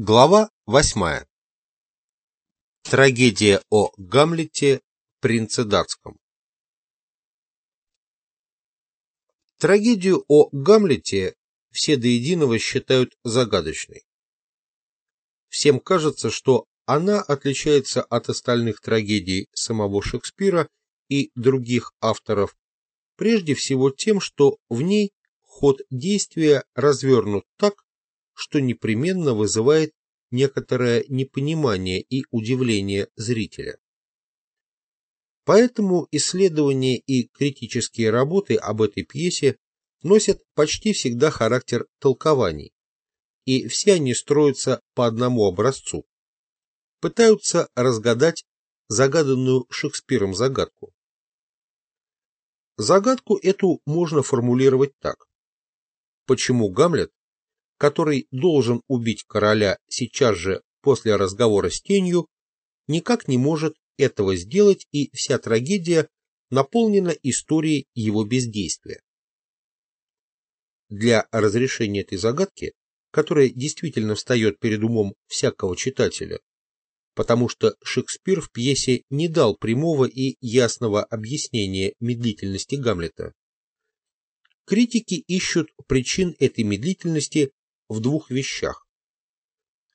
Глава восьмая. Трагедия о Гамлете, принце датском. Трагедию о Гамлете все до единого считают загадочной. Всем кажется, что она отличается от остальных трагедий самого Шекспира и других авторов прежде всего тем, что в ней ход действия развернут так, что непременно вызывает некоторое непонимание и удивление зрителя. Поэтому исследования и критические работы об этой пьесе носят почти всегда характер толкований, и все они строятся по одному образцу. Пытаются разгадать загаданную Шекспиром загадку. Загадку эту можно формулировать так. Почему Гамлет который должен убить короля сейчас же после разговора с тенью, никак не может этого сделать, и вся трагедия наполнена историей его бездействия. Для разрешения этой загадки, которая действительно встает перед умом всякого читателя, потому что Шекспир в пьесе не дал прямого и ясного объяснения медлительности Гамлета, критики ищут причин этой медлительности в двух вещах.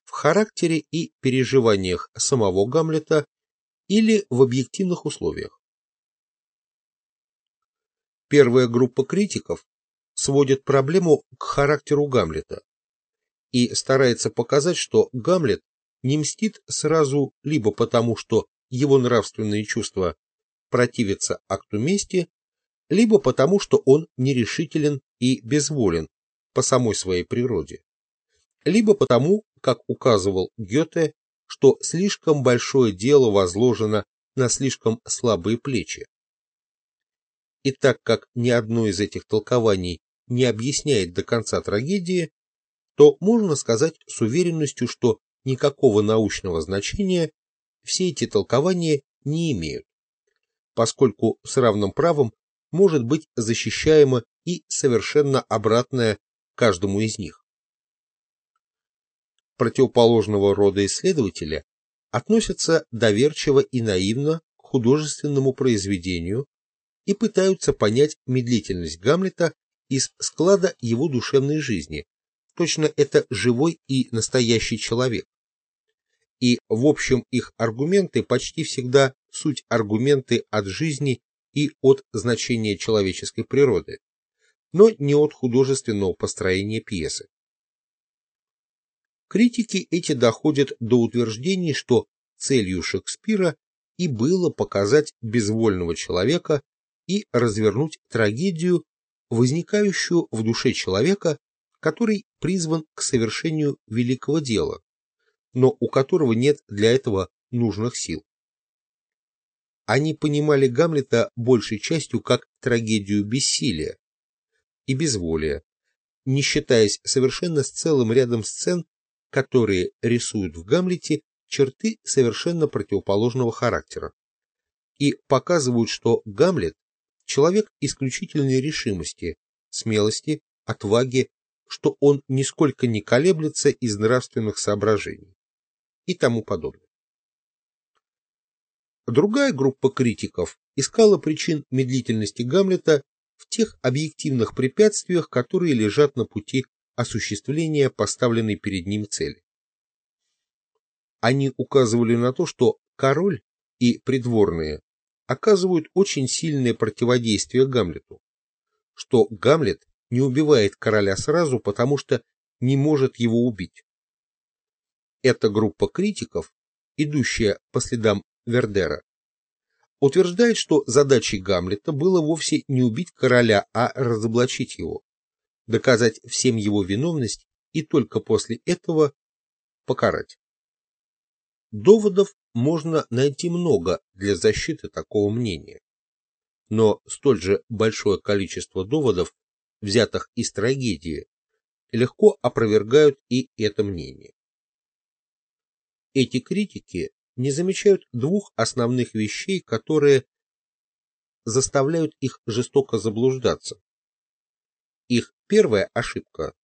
В характере и переживаниях самого Гамлета или в объективных условиях. Первая группа критиков сводит проблему к характеру Гамлета и старается показать, что Гамлет не мстит сразу либо потому, что его нравственные чувства противятся акту мести, либо потому, что он нерешителен и безволен по самой своей природе, либо потому, как указывал Гёте, что слишком большое дело возложено на слишком слабые плечи. И так как ни одно из этих толкований не объясняет до конца трагедии, то можно сказать с уверенностью, что никакого научного значения все эти толкования не имеют, поскольку с равным правом может быть защищаемо и совершенно обратное каждому из них. Противоположного рода исследователи относятся доверчиво и наивно к художественному произведению и пытаются понять медлительность Гамлета из склада его душевной жизни. Точно это живой и настоящий человек. И в общем их аргументы почти всегда суть аргументы от жизни и от значения человеческой природы, но не от художественного построения пьесы. Критики эти доходят до утверждений, что целью Шекспира и было показать безвольного человека и развернуть трагедию, возникающую в душе человека, который призван к совершению великого дела, но у которого нет для этого нужных сил. Они понимали Гамлета большей частью как трагедию бессилия и безволия, не считаясь совершенно с целым рядом сцен, которые рисуют в Гамлете черты совершенно противоположного характера и показывают, что Гамлет – человек исключительной решимости, смелости, отваги, что он нисколько не колеблется из нравственных соображений и тому подобное. Другая группа критиков искала причин медлительности Гамлета в тех объективных препятствиях, которые лежат на пути осуществления поставленной перед ним цели. Они указывали на то, что король и придворные оказывают очень сильное противодействие Гамлету, что Гамлет не убивает короля сразу, потому что не может его убить. Эта группа критиков, идущая по следам Вердера, утверждает, что задачей Гамлета было вовсе не убить короля, а разоблачить его, доказать всем его виновность и только после этого покарать. Доводов можно найти много для защиты такого мнения, но столь же большое количество доводов, взятых из трагедии, легко опровергают и это мнение. Эти критики не замечают двух основных вещей, которые заставляют их жестоко заблуждаться. Их первая ошибка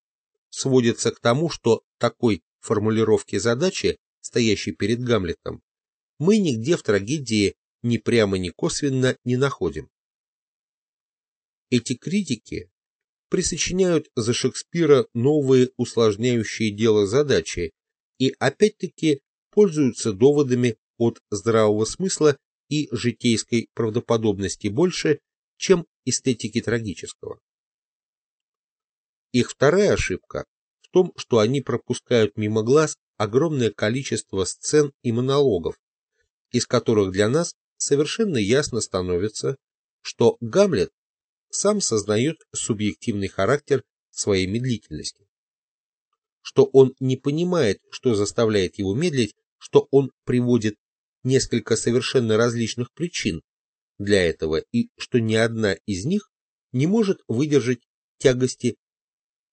сводится к тому, что такой формулировки задачи, стоящей перед Гамлетом, мы нигде в трагедии ни прямо, ни косвенно не находим. Эти критики присочиняют за Шекспира новые усложняющие дело задачи и опять-таки пользуются доводами от здравого смысла и житейской правдоподобности больше, чем эстетики трагического. Их вторая ошибка в том, что они пропускают мимо глаз огромное количество сцен и монологов, из которых для нас совершенно ясно становится, что Гамлет сам сознает субъективный характер своей медлительности, что он не понимает, что заставляет его медлить, что он приводит несколько совершенно различных причин для этого и что ни одна из них не может выдержать тягости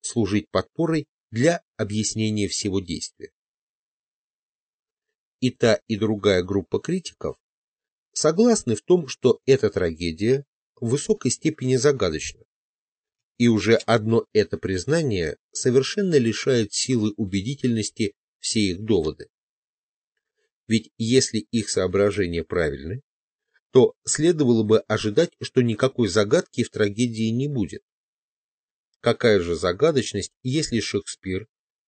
служить подпорой для объяснения всего действия. И та, и другая группа критиков согласны в том, что эта трагедия в высокой степени загадочна, и уже одно это признание совершенно лишает силы убедительности все их доводы. Ведь если их соображения правильны, то следовало бы ожидать, что никакой загадки в трагедии не будет. Какая же загадочность, если Шекспир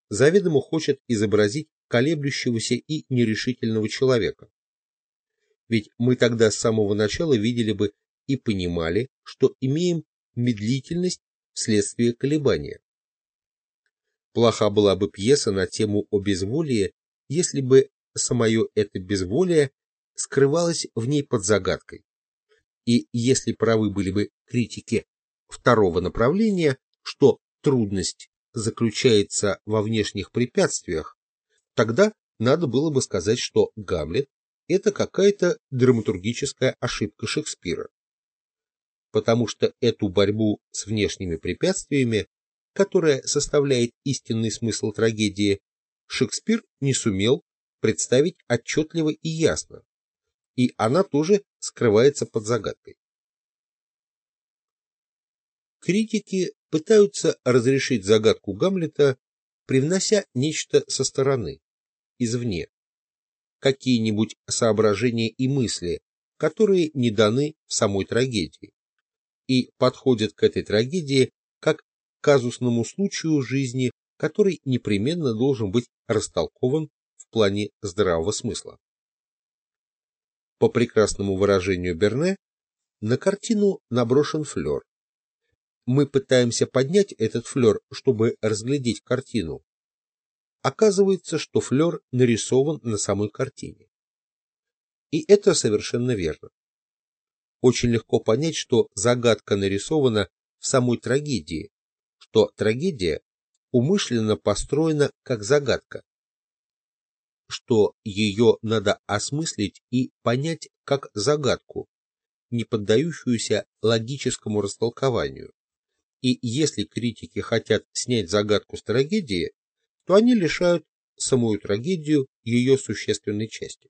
заведомо хочет изобразить колеблющегося и нерешительного человека? Ведь мы тогда с самого начала видели бы и понимали, что имеем медлительность вследствие колебания. Плоха была бы пьеса на тему о если бы самое это безволие скрывалось в ней под загадкой. И если правы были бы критики второго направления, что трудность заключается во внешних препятствиях, тогда надо было бы сказать, что Гамлет – это какая-то драматургическая ошибка Шекспира. Потому что эту борьбу с внешними препятствиями, которая составляет истинный смысл трагедии, Шекспир не сумел представить отчетливо и ясно, и она тоже скрывается под загадкой. Критики пытаются разрешить загадку Гамлета, привнося нечто со стороны, извне, какие-нибудь соображения и мысли, которые не даны в самой трагедии, и подходят к этой трагедии как к казусному случаю жизни, который непременно должен быть растолкован в плане здравого смысла. По прекрасному выражению Берне, на картину наброшен флер, мы пытаемся поднять этот флер, чтобы разглядеть картину. Оказывается, что флер нарисован на самой картине. И это совершенно верно. Очень легко понять, что загадка нарисована в самой трагедии, что трагедия умышленно построена как загадка, что ее надо осмыслить и понять как загадку, не поддающуюся логическому растолкованию. И если критики хотят снять загадку с трагедии, то они лишают самую трагедию ее существенной части.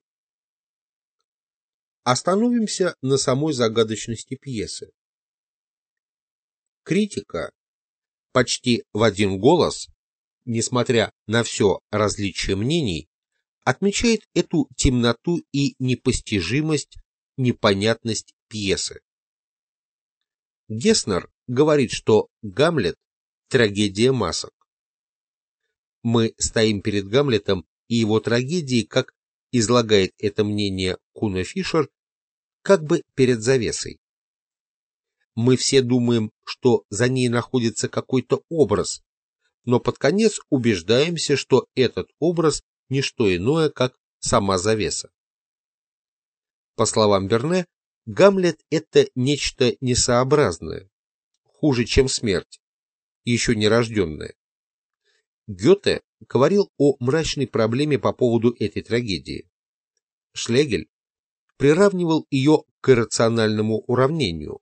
Остановимся на самой загадочности пьесы. Критика почти в один голос, несмотря на все различие мнений, отмечает эту темноту и непостижимость, непонятность пьесы. Геснер говорит, что Гамлет – трагедия масок. Мы стоим перед Гамлетом и его трагедией, как излагает это мнение Куна Фишер, как бы перед завесой. Мы все думаем, что за ней находится какой-то образ, но под конец убеждаемся, что этот образ – не что иное, как сама завеса. По словам Берне, Гамлет – это нечто несообразное, хуже, чем смерть, еще не рожденная. Гёте говорил о мрачной проблеме по поводу этой трагедии. Шлегель приравнивал ее к иррациональному уравнению.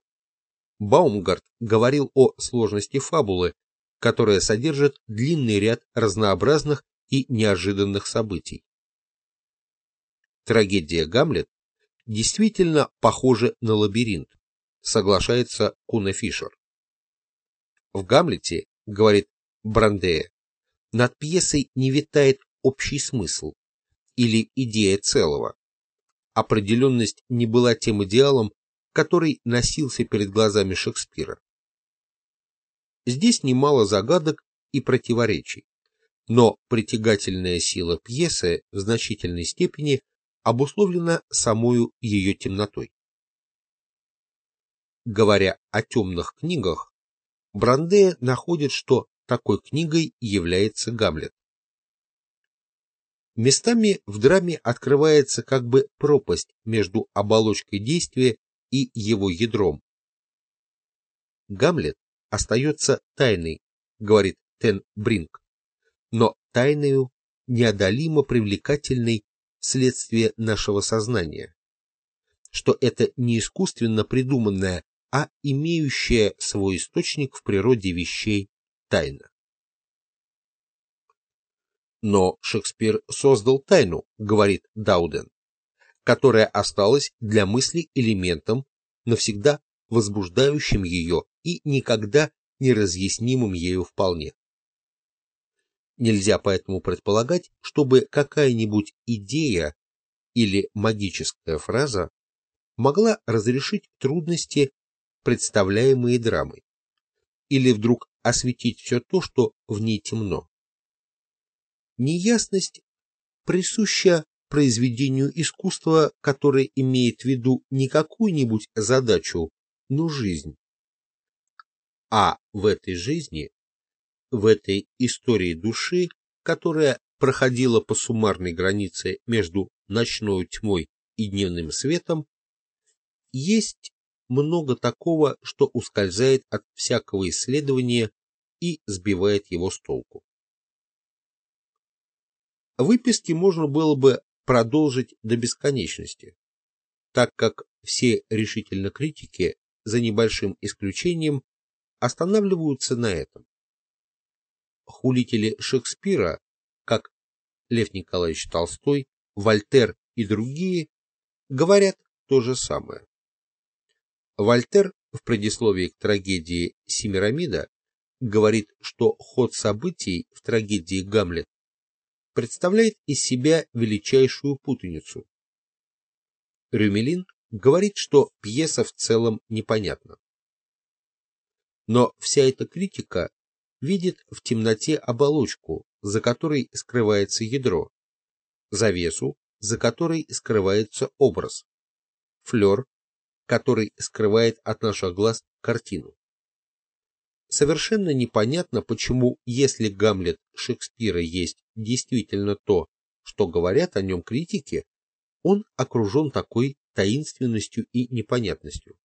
Баумгарт говорил о сложности фабулы, которая содержит длинный ряд разнообразных и неожиданных событий. Трагедия «Гамлет» действительно похожа на лабиринт, соглашается Куна Фишер. В «Гамлете», говорит Брандея, над пьесой не витает общий смысл или идея целого. Определенность не была тем идеалом, который носился перед глазами Шекспира. Здесь немало загадок и противоречий, но притягательная сила пьесы в значительной степени обусловлена самою ее темнотой. Говоря о темных книгах, Бранде находит, что такой книгой является Гамлет. Местами в драме открывается как бы пропасть между оболочкой действия и его ядром. Гамлет остается тайной, говорит Тен Бринг, но тайною неодолимо привлекательной вследствие нашего сознания, что это не искусственно придуманная, а имеющая свой источник в природе вещей тайна. Но Шекспир создал тайну, говорит Дауден, которая осталась для мысли элементом, навсегда возбуждающим ее и никогда не разъяснимым ею вполне. Нельзя поэтому предполагать, чтобы какая-нибудь идея или магическая фраза могла разрешить трудности, представляемые драмой, или вдруг осветить все то, что в ней темно. Неясность присуща произведению искусства, которое имеет в виду не какую-нибудь задачу, но жизнь. А в этой жизни, в этой истории души, которая проходила по суммарной границе между ночной тьмой и дневным светом, есть много такого, что ускользает от всякого исследования и сбивает его с толку. Выписки можно было бы продолжить до бесконечности, так как все решительно критики, за небольшим исключением, останавливаются на этом. Хулители Шекспира, как Лев Николаевич Толстой, Вольтер и другие, говорят то же самое. Вольтер в предисловии к трагедии Семирамида говорит, что ход событий в трагедии Гамлет представляет из себя величайшую путаницу. Рюмелин говорит, что пьеса в целом непонятна. Но вся эта критика видит в темноте оболочку, за которой скрывается ядро, завесу, за которой скрывается образ, флер, который скрывает от наших глаз картину. Совершенно непонятно, почему, если Гамлет Шекспира есть действительно то, что говорят о нем критики, он окружен такой таинственностью и непонятностью.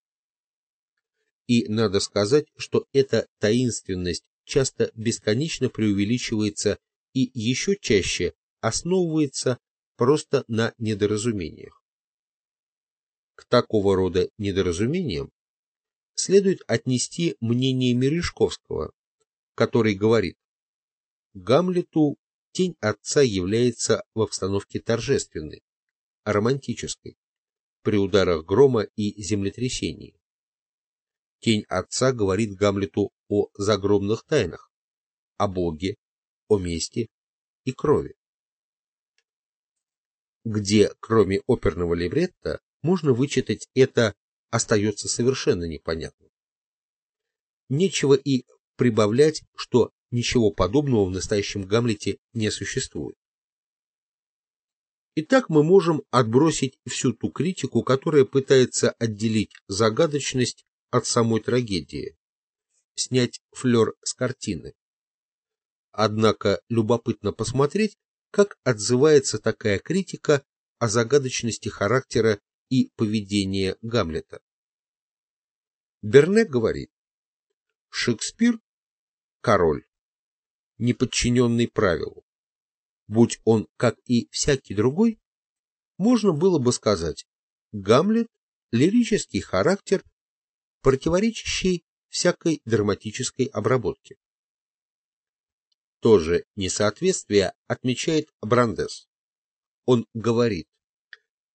И надо сказать, что эта таинственность часто бесконечно преувеличивается и еще чаще основывается просто на недоразумениях. К такого рода недоразумениям следует отнести мнение Мережковского, который говорит, Гамлету тень отца является в обстановке торжественной, романтической, при ударах грома и землетрясении. Тень отца говорит Гамлету о загробных тайнах, о Боге, о мести и крови. Где, кроме оперного либретто, можно вычитать это остается совершенно непонятным. Нечего и прибавлять, что ничего подобного в настоящем Гамлете не существует. Итак, мы можем отбросить всю ту критику, которая пытается отделить загадочность от самой трагедии, снять флер с картины. Однако любопытно посмотреть, как отзывается такая критика о загадочности характера и поведения Гамлета. Берне говорит, Шекспир – король, не подчиненный правилу. Будь он, как и всякий другой, можно было бы сказать, Гамлет – лирический характер, противоречащий всякой драматической обработке. То же несоответствие отмечает Брандес. Он говорит,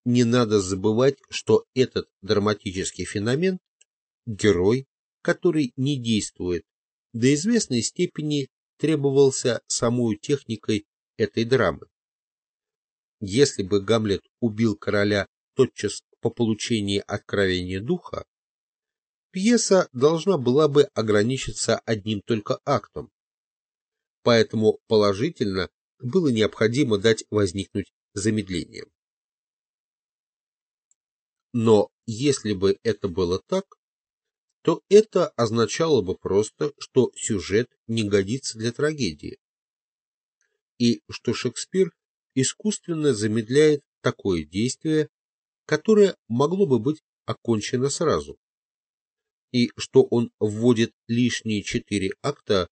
не надо забывать, что этот драматический феномен – герой, который не действует, до известной степени требовался самой техникой этой драмы. если бы Гамлет убил короля тотчас по получении откровения духа, пьеса должна была бы ограничиться одним только актом. Поэтому положительно было необходимо дать возникнуть замедлением. Но если бы это было так, то это означало бы просто, что сюжет не годится для трагедии, и что Шекспир искусственно замедляет такое действие, которое могло бы быть окончено сразу, и что он вводит лишние четыре акта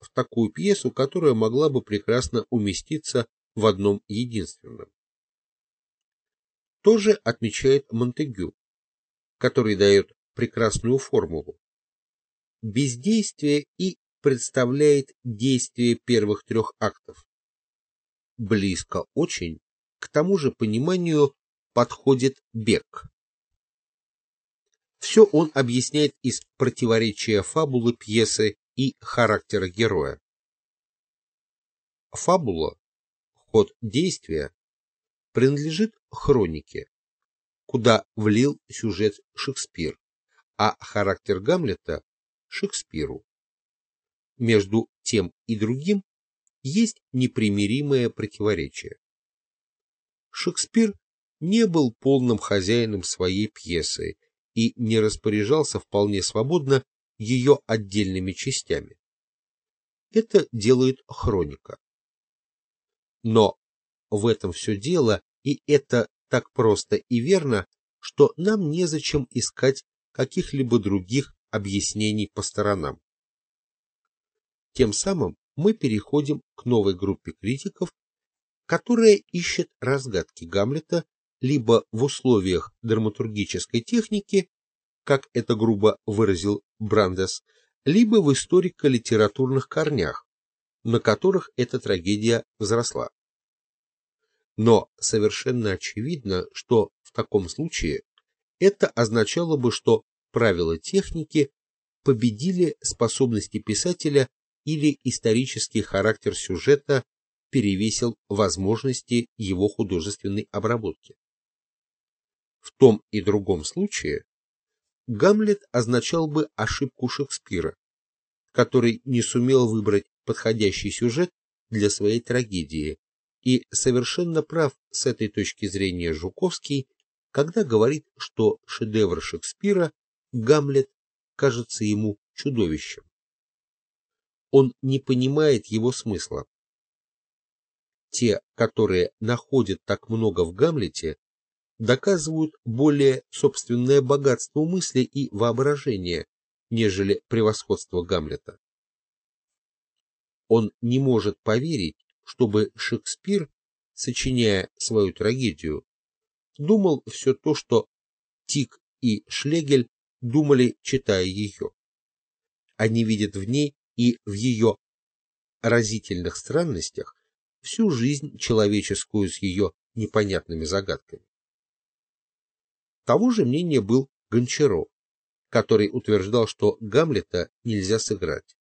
в такую пьесу, которая могла бы прекрасно уместиться в одном единственном. Тоже отмечает Монтегю, который дает прекрасную формулу. Бездействие и представляет действие первых трех актов. Близко очень к тому же пониманию подходит бег. Все он объясняет из противоречия фабулы пьесы и характера героя. Фабула, ход действия, принадлежит хронике, куда влил сюжет Шекспир, а характер Гамлета – Шекспиру. Между тем и другим есть непримиримое противоречие. Шекспир не был полным хозяином своей пьесы и не распоряжался вполне свободно ее отдельными частями. Это делает хроника. Но в этом все дело, и это так просто и верно, что нам незачем искать каких-либо других объяснений по сторонам. Тем самым мы переходим к новой группе критиков, которая ищет разгадки Гамлета либо в условиях драматургической техники, как это грубо выразил Брандес, либо в историко-литературных корнях, на которых эта трагедия взросла. Но совершенно очевидно, что в таком случае это означало бы, что правила техники победили способности писателя или исторический характер сюжета перевесил возможности его художественной обработки. В том и другом случае Гамлет означал бы ошибку Шекспира, который не сумел выбрать подходящий сюжет для своей трагедии, и совершенно прав с этой точки зрения Жуковский, когда говорит, что шедевр Шекспира, Гамлет, кажется ему чудовищем. Он не понимает его смысла. Те, которые находят так много в Гамлете, доказывают более собственное богатство мысли и воображения, нежели превосходство Гамлета. Он не может поверить, чтобы Шекспир, сочиняя свою трагедию, думал все то, что Тик и Шлегель думали, читая ее. Они видят в ней и в ее разительных странностях всю жизнь человеческую с ее непонятными загадками. Того же мнения был Гончаров, который утверждал, что Гамлета нельзя сыграть.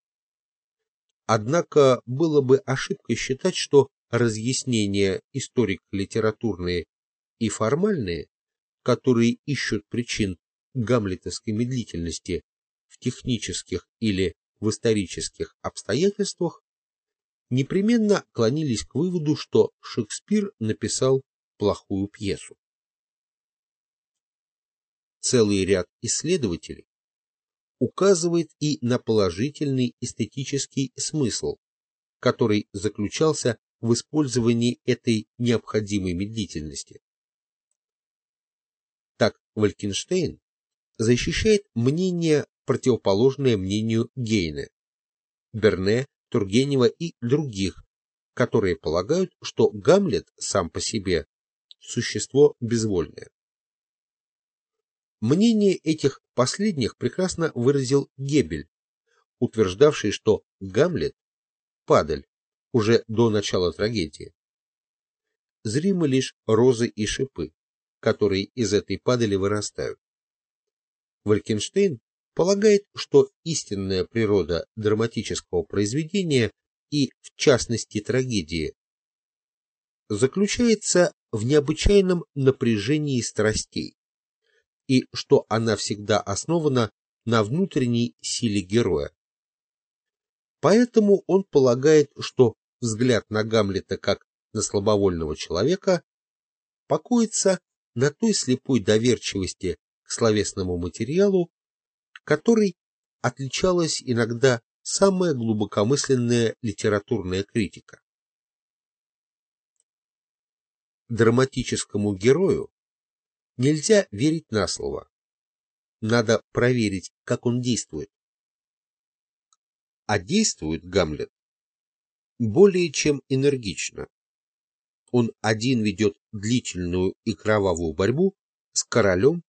Однако было бы ошибкой считать, что разъяснения историко-литературные и формальные, которые ищут причин гамлетовской медлительности в технических или в исторических обстоятельствах, непременно клонились к выводу, что Шекспир написал плохую пьесу целый ряд исследователей указывает и на положительный эстетический смысл, который заключался в использовании этой необходимой медлительности. Так Валькенштейн защищает мнение, противоположное мнению Гейне, Берне, Тургенева и других, которые полагают, что Гамлет сам по себе – существо безвольное. Мнение этих последних прекрасно выразил Гебель, утверждавший, что Гамлет – падаль уже до начала трагедии. Зримы лишь розы и шипы, которые из этой падали вырастают. Валькенштейн полагает, что истинная природа драматического произведения и, в частности, трагедии, заключается в необычайном напряжении страстей, и что она всегда основана на внутренней силе героя. Поэтому он полагает, что взгляд на Гамлета как на слабовольного человека покоится на той слепой доверчивости к словесному материалу, которой отличалась иногда самая глубокомысленная литературная критика. Драматическому герою нельзя верить на слово. Надо проверить, как он действует. А действует Гамлет более чем энергично. Он один ведет длительную и кровавую борьбу с королем,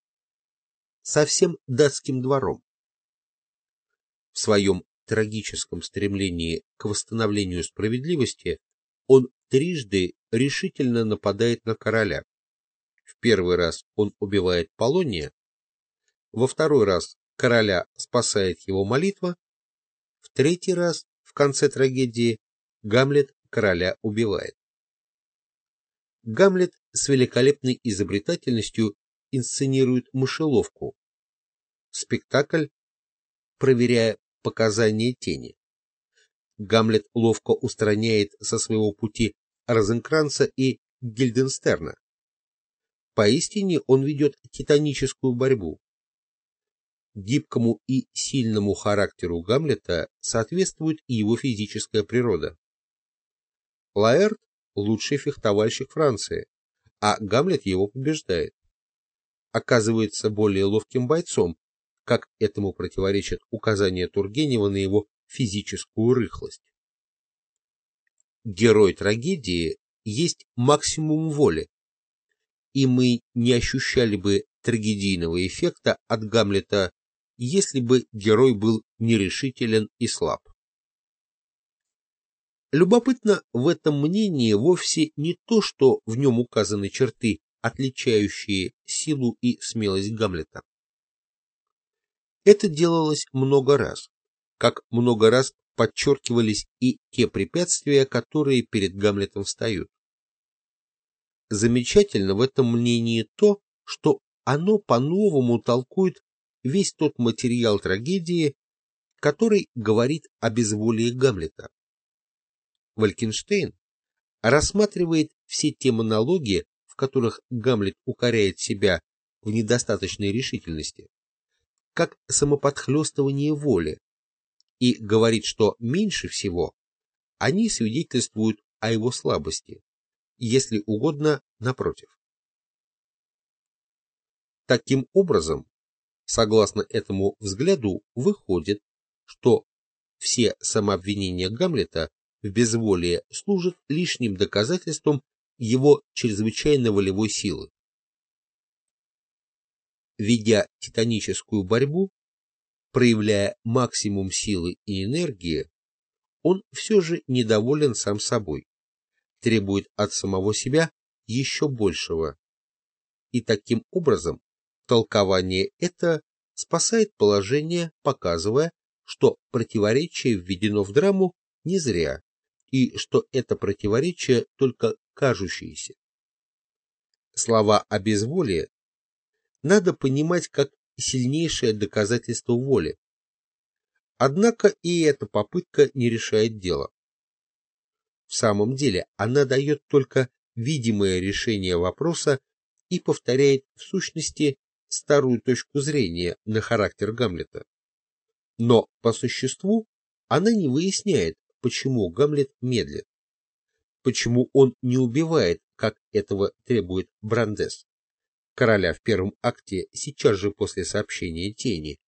со всем датским двором. В своем трагическом стремлении к восстановлению справедливости он трижды решительно нападает на короля. Первый раз он убивает Полония, во второй раз короля спасает его молитва, в третий раз, в конце трагедии, Гамлет короля убивает. Гамлет с великолепной изобретательностью инсценирует мышеловку. Спектакль, проверяя показания тени. Гамлет ловко устраняет со своего пути Розенкранца и Гильденстерна. Поистине он ведет титаническую борьбу. Гибкому и сильному характеру Гамлета соответствует и его физическая природа. Лаэрт – лучший фехтовальщик Франции, а Гамлет его побеждает. Оказывается более ловким бойцом, как этому противоречат указания Тургенева на его физическую рыхлость. Герой трагедии есть максимум воли, и мы не ощущали бы трагедийного эффекта от Гамлета, если бы герой был нерешителен и слаб. Любопытно в этом мнении вовсе не то, что в нем указаны черты, отличающие силу и смелость Гамлета. Это делалось много раз, как много раз подчеркивались и те препятствия, которые перед Гамлетом встают. Замечательно в этом мнении то, что оно по-новому толкует весь тот материал трагедии, который говорит о безволии Гамлета. Валькенштейн рассматривает все те монологи, в которых Гамлет укоряет себя в недостаточной решительности, как самоподхлестывание воли, и говорит, что меньше всего они свидетельствуют о его слабости, если угодно, напротив. Таким образом, согласно этому взгляду, выходит, что все самообвинения Гамлета в безволии служит лишним доказательством его чрезвычайно волевой силы. Ведя титаническую борьбу, проявляя максимум силы и энергии, он все же недоволен сам собой, требует от самого себя еще большего. И таким образом толкование это спасает положение, показывая, что противоречие введено в драму не зря, и что это противоречие только кажущееся. Слова о безволии надо понимать как сильнейшее доказательство воли. Однако и эта попытка не решает дело. В самом деле она дает только видимое решение вопроса и повторяет в сущности старую точку зрения на характер Гамлета. Но по существу она не выясняет, почему Гамлет медлит, почему он не убивает, как этого требует Брандес, короля в первом акте сейчас же после сообщения тени,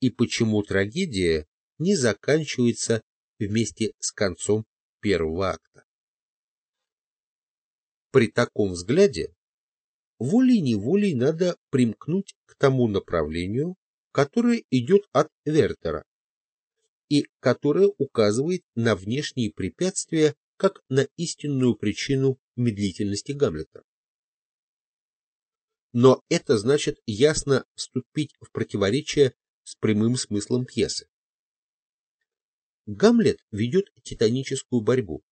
и почему трагедия не заканчивается вместе с концом первого акта. При таком взгляде волей-неволей надо примкнуть к тому направлению, которое идет от Вертера, и которая указывает на внешние препятствия как на истинную причину медлительности Гамлета. Но это значит ясно вступить в противоречие с прямым смыслом пьесы. Гамлет ведет титаническую борьбу.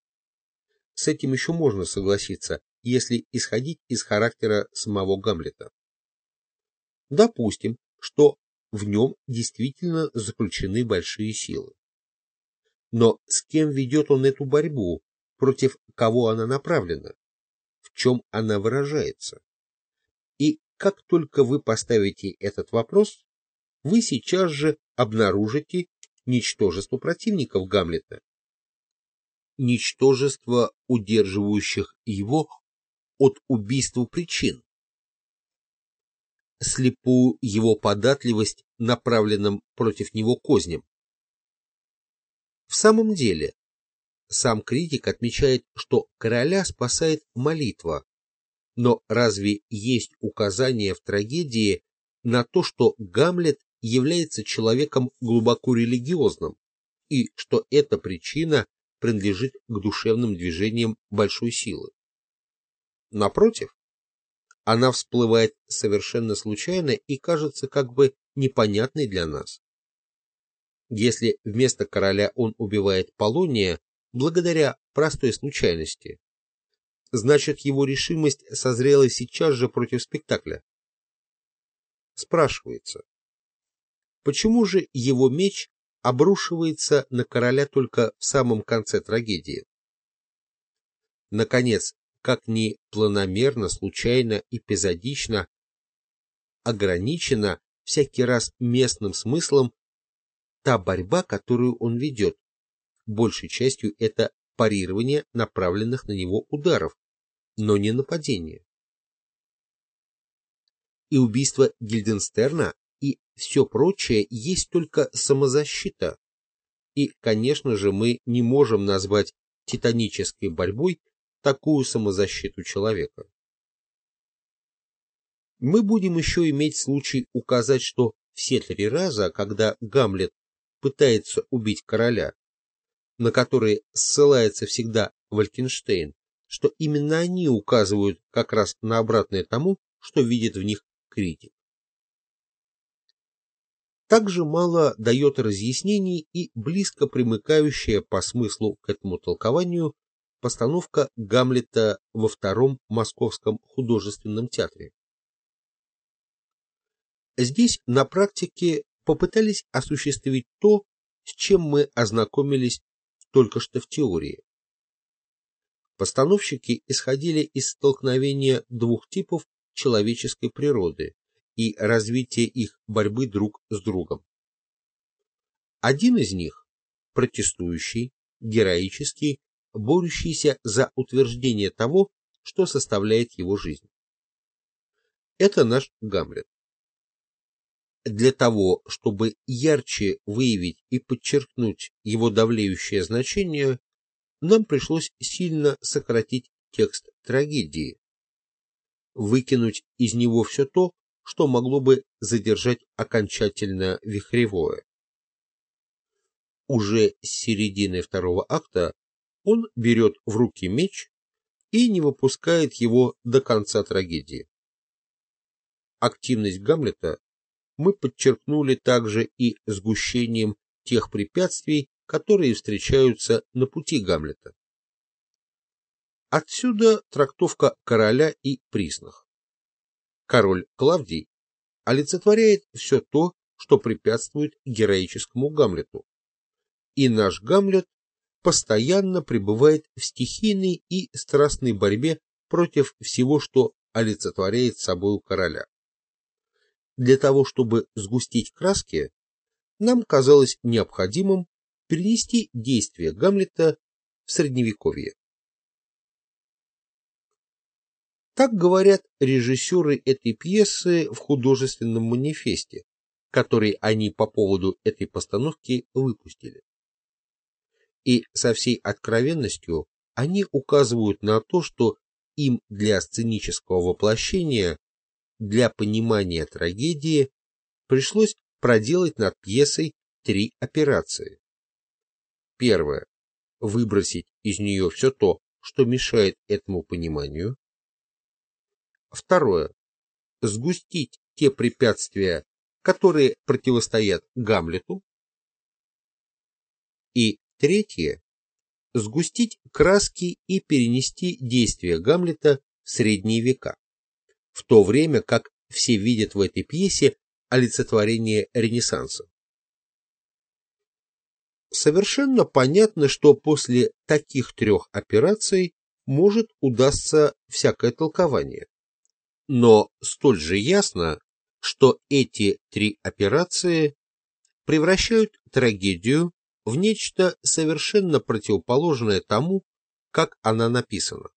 С этим еще можно согласиться, если исходить из характера самого Гамлета. Допустим, что в нем действительно заключены большие силы. Но с кем ведет он эту борьбу, против кого она направлена, в чем она выражается? И как только вы поставите этот вопрос, вы сейчас же обнаружите ничтожество противников Гамлета, ничтожество удерживающих его от убийства причин, слепую его податливость направленным против него козням. В самом деле, сам критик отмечает, что короля спасает молитва, но разве есть указание в трагедии на то, что Гамлет является человеком глубоко религиозным, и что эта причина принадлежит к душевным движениям большой силы? Напротив, она всплывает совершенно случайно и кажется как бы непонятной для нас. Если вместо короля он убивает Полония благодаря простой случайности, значит его решимость созрела сейчас же против спектакля. Спрашивается, почему же его меч обрушивается на короля только в самом конце трагедии? Наконец, как ни планомерно, случайно, эпизодично, ограничена всякий раз местным смыслом та борьба, которую он ведет. Большей частью это парирование направленных на него ударов, но не нападение. И убийство Гильденстерна и все прочее есть только самозащита. И, конечно же, мы не можем назвать титанической борьбой такую самозащиту человека. Мы будем еще иметь случай указать, что все три раза, когда Гамлет пытается убить короля, на которые ссылается всегда Валькенштейн, что именно они указывают как раз на обратное тому, что видит в них критик. Также мало дает разъяснений и близко примыкающая по смыслу к этому толкованию постановка Гамлета во Втором Московском художественном театре. Здесь на практике попытались осуществить то, с чем мы ознакомились только что в теории. Постановщики исходили из столкновения двух типов человеческой природы и развития их борьбы друг с другом. Один из них, протестующий, героический, борющийся за утверждение того, что составляет его жизнь. Это наш Гамлет. Для того, чтобы ярче выявить и подчеркнуть его давлеющее значение, нам пришлось сильно сократить текст трагедии, выкинуть из него все то, что могло бы задержать окончательно вихревое. Уже с середины второго акта он берет в руки меч и не выпускает его до конца трагедии. Активность Гамлета мы подчеркнули также и сгущением тех препятствий, которые встречаются на пути Гамлета. Отсюда трактовка короля и приснах. Король Клавдий олицетворяет все то, что препятствует героическому Гамлету. И наш Гамлет постоянно пребывает в стихийной и страстной борьбе против всего, что олицетворяет собою короля. Для того, чтобы сгустить краски, нам казалось необходимым перенести действие Гамлета в Средневековье. Так говорят режиссеры этой пьесы в художественном манифесте, который они по поводу этой постановки выпустили. И со всей откровенностью они указывают на то, что им для сценического воплощения, для понимания трагедии, пришлось проделать над пьесой три операции. Первое. Выбросить из нее все то, что мешает этому пониманию. Второе. Сгустить те препятствия, которые противостоят Гамлету. И Третье – сгустить краски и перенести действие Гамлета средние века, в то время как все видят в этой пьесе олицетворение Ренессанса. Совершенно понятно, что после таких трех операций может удастся всякое толкование. Но столь же ясно, что эти три операции превращают трагедию в нечто совершенно противоположное тому, как она написана.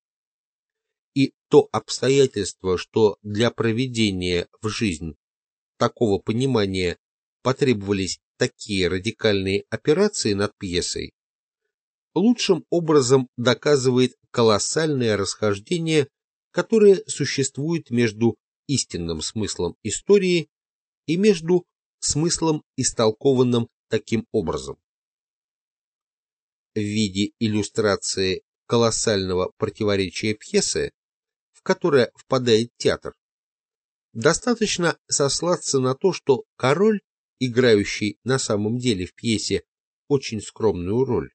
И то обстоятельство, что для проведения в жизнь такого понимания потребовались такие радикальные операции над пьесой, лучшим образом доказывает колоссальное расхождение, которое существует между истинным смыслом истории и между смыслом, истолкованным таким образом. В виде иллюстрации колоссального противоречия пьесы, в которое впадает театр, достаточно сослаться на то, что король, играющий на самом деле в пьесе очень скромную роль,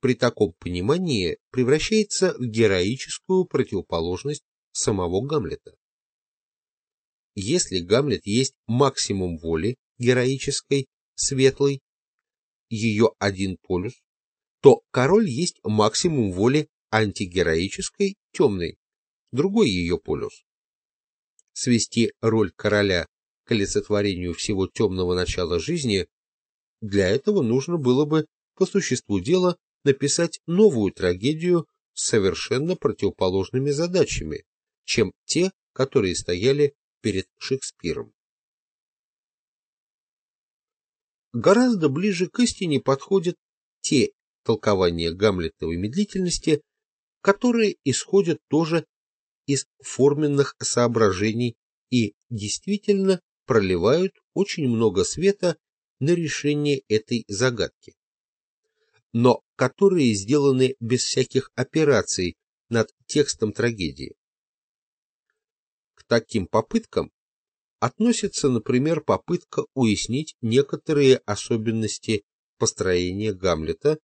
при таком понимании превращается в героическую противоположность самого Гамлета. Если Гамлет есть максимум воли героической, светлой, ее один полюс, то король есть максимум воли антигероической, темной, другой ее полюс. Свести роль короля к олицетворению всего темного начала жизни, для этого нужно было бы по существу дела написать новую трагедию с совершенно противоположными задачами, чем те, которые стояли перед Шекспиром. Гораздо ближе к истине подходят те толкования Гамлетовой медлительности, которые исходят тоже из форменных соображений и действительно проливают очень много света на решение этой загадки но которые сделаны без всяких операций над текстом трагедии. К таким попыткам относится, например, попытка уяснить некоторые особенности построения Гамлета,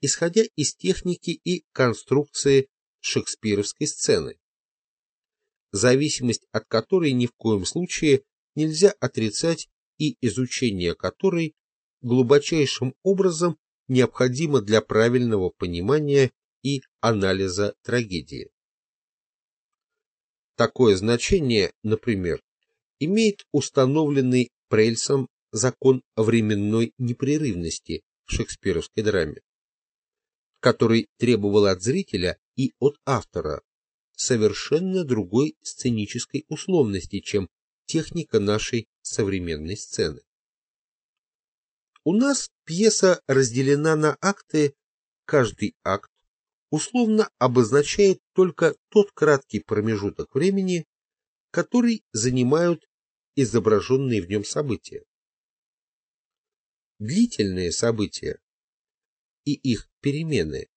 исходя из техники и конструкции шекспировской сцены, зависимость от которой ни в коем случае нельзя отрицать и изучение которой глубочайшим образом необходимо для правильного понимания и анализа трагедии. Такое значение, например, имеет установленный Прельсом закон временной непрерывности в шекспировской драме, который требовал от зрителя и от автора совершенно другой сценической условности, чем техника нашей современной сцены. У нас пьеса разделена на акты, каждый акт условно обозначает только тот краткий промежуток времени, который занимают изображенные в нем события. Длительные события и их перемены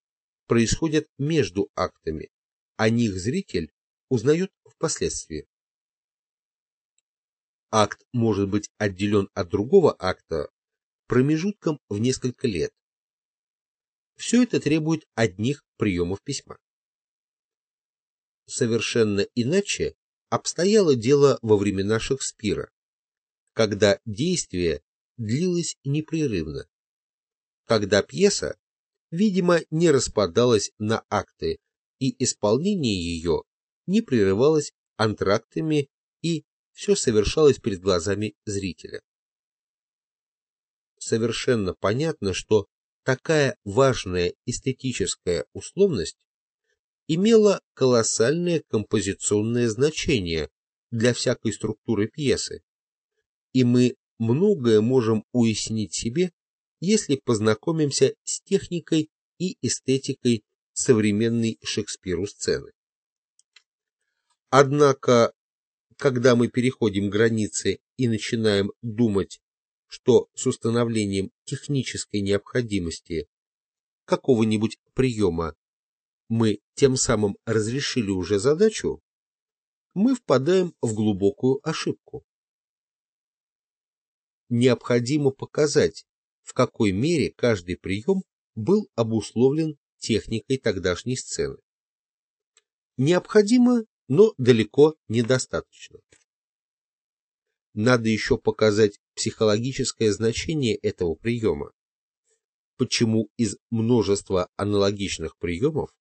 происходят между актами, о них зритель узнает впоследствии. Акт может быть отделен от другого акта промежутком в несколько лет. Все это требует одних приемов письма. Совершенно иначе обстояло дело во времена Шекспира, когда действие длилось непрерывно, когда пьеса, видимо, не распадалась на акты, и исполнение ее не прерывалось антрактами и все совершалось перед глазами зрителя совершенно понятно, что такая важная эстетическая условность имела колоссальное композиционное значение для всякой структуры пьесы, и мы многое можем уяснить себе, если познакомимся с техникой и эстетикой современной Шекспиру сцены. Однако, когда мы переходим границы и начинаем думать что с установлением технической необходимости какого-нибудь приема мы тем самым разрешили уже задачу, мы впадаем в глубокую ошибку. Необходимо показать, в какой мере каждый прием был обусловлен техникой тогдашней сцены. необходимо, но далеко недостаточно. Надо еще показать психологическое значение этого приема. Почему из множества аналогичных приемов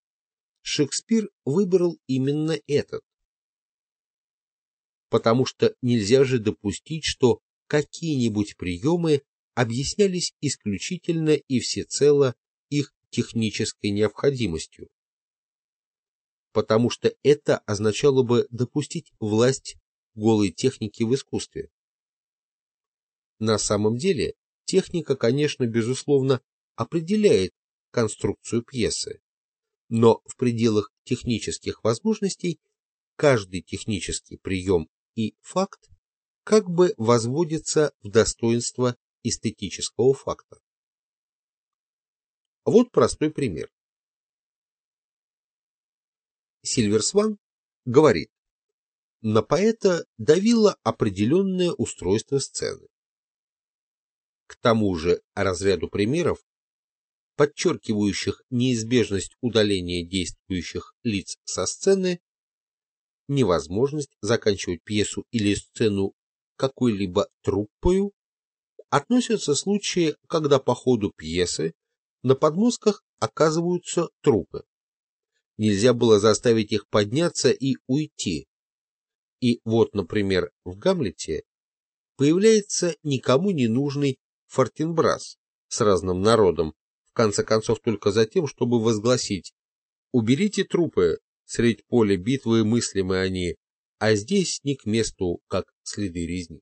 Шекспир выбрал именно этот? Потому что нельзя же допустить, что какие-нибудь приемы объяснялись исключительно и всецело их технической необходимостью. Потому что это означало бы допустить власть голой техники в искусстве. На самом деле, техника, конечно, безусловно, определяет конструкцию пьесы, но в пределах технических возможностей каждый технический прием и факт как бы возводится в достоинство эстетического факта. Вот простой пример. Сильверсван говорит, на поэта давило определенное устройство сцены. К тому же разряду примеров, подчеркивающих неизбежность удаления действующих лиц со сцены, невозможность заканчивать пьесу или сцену какой-либо труппою, относятся случаи, когда по ходу пьесы на подмостках оказываются трупы. Нельзя было заставить их подняться и уйти, и вот, например, в «Гамлете» появляется никому не нужный Фортинбрас с разным народом, в конце концов только за тем, чтобы возгласить «Уберите трупы, средь поля битвы мыслимы они, а здесь не к месту, как следы резни».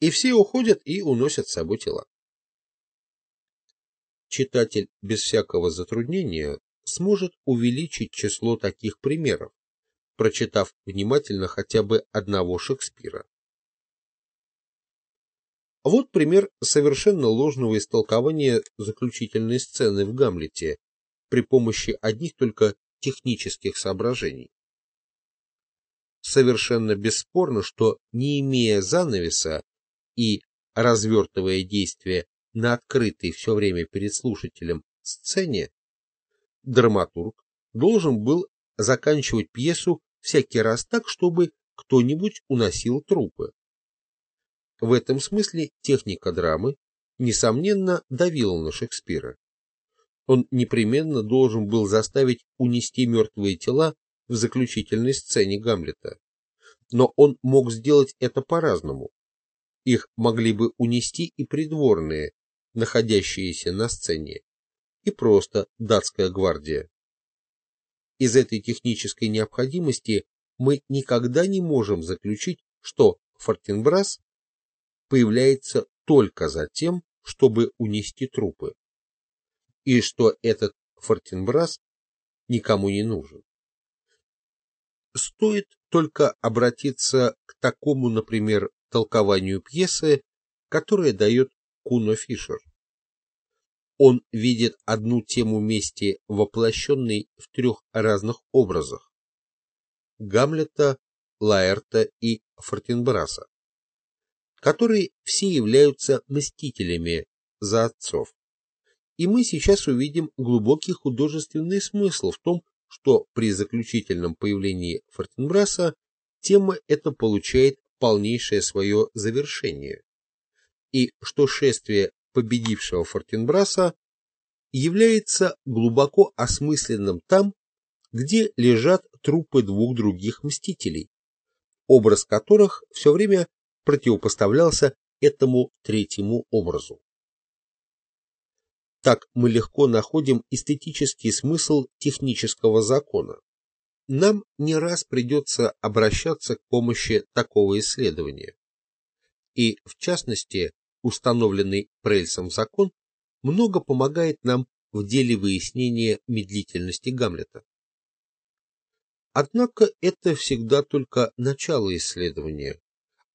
И все уходят и уносят с собой тела. Читатель без всякого затруднения сможет увеличить число таких примеров, прочитав внимательно хотя бы одного Шекспира. Вот пример совершенно ложного истолкования заключительной сцены в Гамлете при помощи одних только технических соображений. Совершенно бесспорно, что не имея занавеса и развертывая действие на открытой все время перед слушателем сцене, драматург должен был заканчивать пьесу всякий раз так, чтобы кто-нибудь уносил трупы. В этом смысле техника драмы, несомненно, давила на Шекспира. Он непременно должен был заставить унести мертвые тела в заключительной сцене Гамлета. Но он мог сделать это по-разному. Их могли бы унести и придворные, находящиеся на сцене, и просто датская гвардия. Из этой технической необходимости мы никогда не можем заключить, что Фортенбрас появляется только за тем, чтобы унести трупы, и что этот Фортенбрас никому не нужен. Стоит только обратиться к такому, например, толкованию пьесы, которое дает Куно Фишер он видит одну тему мести, воплощенной в трех разных образах – Гамлета, Лаэрта и Фортенбраса, которые все являются мстителями за отцов. И мы сейчас увидим глубокий художественный смысл в том, что при заключительном появлении Фортенбраса тема эта получает полнейшее свое завершение, и что шествие победившего Фортенбраса является глубоко осмысленным там, где лежат трупы двух других мстителей, образ которых все время противопоставлялся этому третьему образу. Так мы легко находим эстетический смысл технического закона. Нам не раз придется обращаться к помощи такого исследования. И, в частности, установленный Прельсом закон, много помогает нам в деле выяснения медлительности Гамлета. Однако это всегда только начало исследования,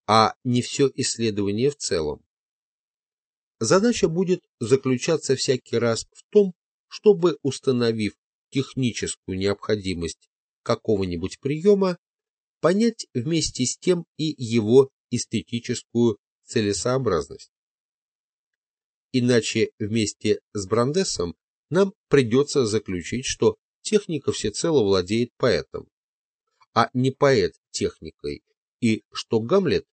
а не все исследование в целом. Задача будет заключаться всякий раз в том, чтобы, установив техническую необходимость какого-нибудь приема, понять вместе с тем и его эстетическую целесообразность. Иначе вместе с Брандесом нам придется заключить, что техника всецело владеет поэтом, а не поэт техникой, и что Гамлет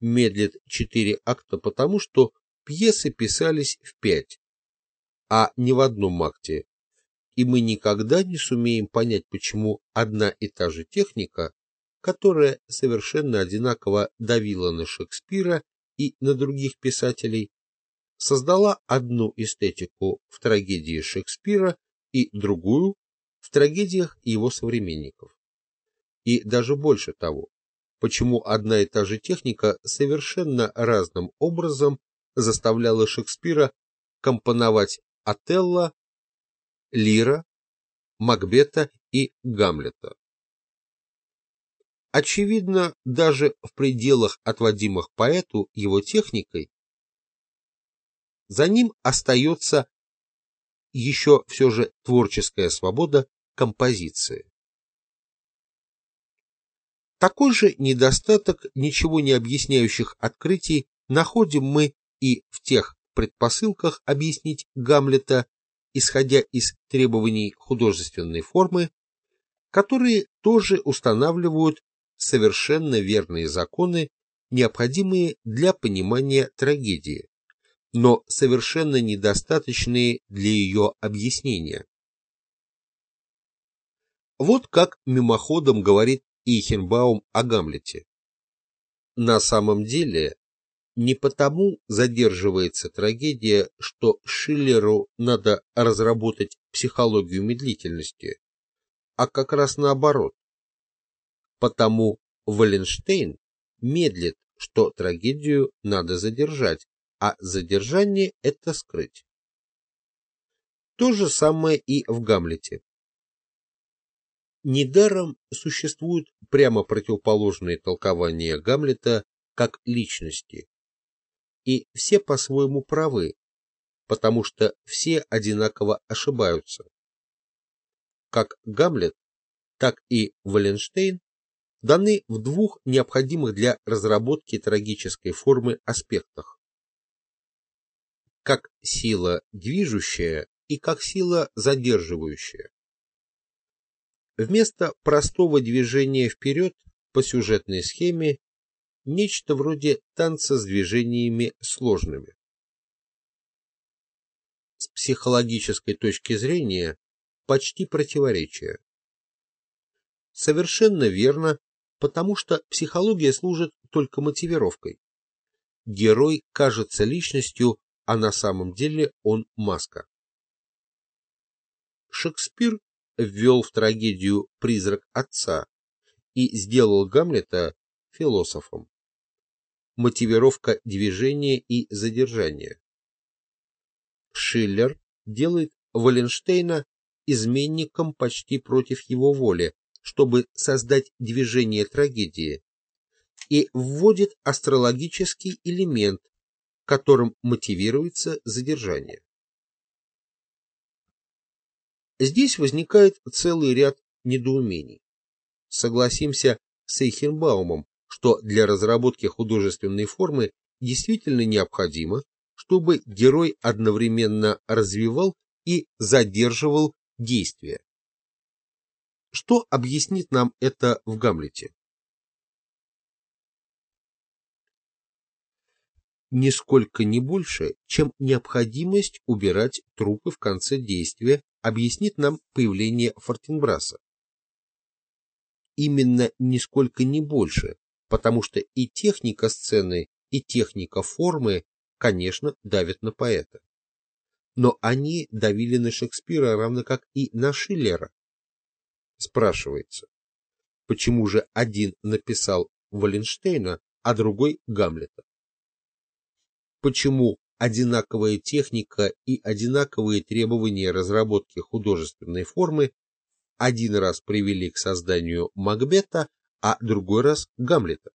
медлит четыре акта потому, что пьесы писались в пять, а не в одном акте, и мы никогда не сумеем понять, почему одна и та же техника, которая совершенно одинаково давила на Шекспира и на других писателей, создала одну эстетику в трагедии Шекспира и другую в трагедиях его современников. И даже больше того, почему одна и та же техника совершенно разным образом заставляла Шекспира компоновать Отелло, Лира, Макбета и Гамлета. Очевидно, даже в пределах отводимых поэту его техникой, за ним остается еще все же творческая свобода композиции. Такой же недостаток ничего не объясняющих открытий находим мы и в тех предпосылках объяснить Гамлета, исходя из требований художественной формы, которые тоже устанавливают совершенно верные законы, необходимые для понимания трагедии, но совершенно недостаточные для ее объяснения. Вот как мимоходом говорит Ихенбаум о Гамлете. На самом деле, не потому задерживается трагедия, что Шиллеру надо разработать психологию медлительности, а как раз наоборот. Потому Валенштейн медлит, что трагедию надо задержать, а задержание – это скрыть. То же самое и в Гамлете. Недаром существуют прямо противоположные толкования Гамлета как личности. И все по-своему правы, потому что все одинаково ошибаются. Как Гамлет, так и Валенштейн даны в двух необходимых для разработки трагической формы аспектах как сила движущая и как сила задерживающая. Вместо простого движения вперед по сюжетной схеме нечто вроде танца с движениями сложными. С психологической точки зрения почти противоречие. Совершенно верно, потому что психология служит только мотивировкой. Герой кажется личностью, а на самом деле он маска. Шекспир ввел в трагедию призрак отца и сделал Гамлета философом. Мотивировка движения и задержания. Шиллер делает Валенштейна изменником почти против его воли, чтобы создать движение трагедии, и вводит астрологический элемент, которым мотивируется задержание. Здесь возникает целый ряд недоумений. Согласимся с Эйхенбаумом, что для разработки художественной формы действительно необходимо, чтобы герой одновременно развивал и задерживал действия. Что объяснит нам это в Гамлете? Нисколько не больше, чем необходимость убирать трупы в конце действия объяснит нам появление Фортенбраса. Именно нисколько не больше, потому что и техника сцены, и техника формы, конечно, давят на поэта. Но они давили на Шекспира равно как и на Шиллера. Спрашивается, почему же один написал Валенштейна, а другой Гамлета? Почему одинаковая техника и одинаковые требования разработки художественной формы один раз привели к созданию Макбета, а другой раз Гамлета.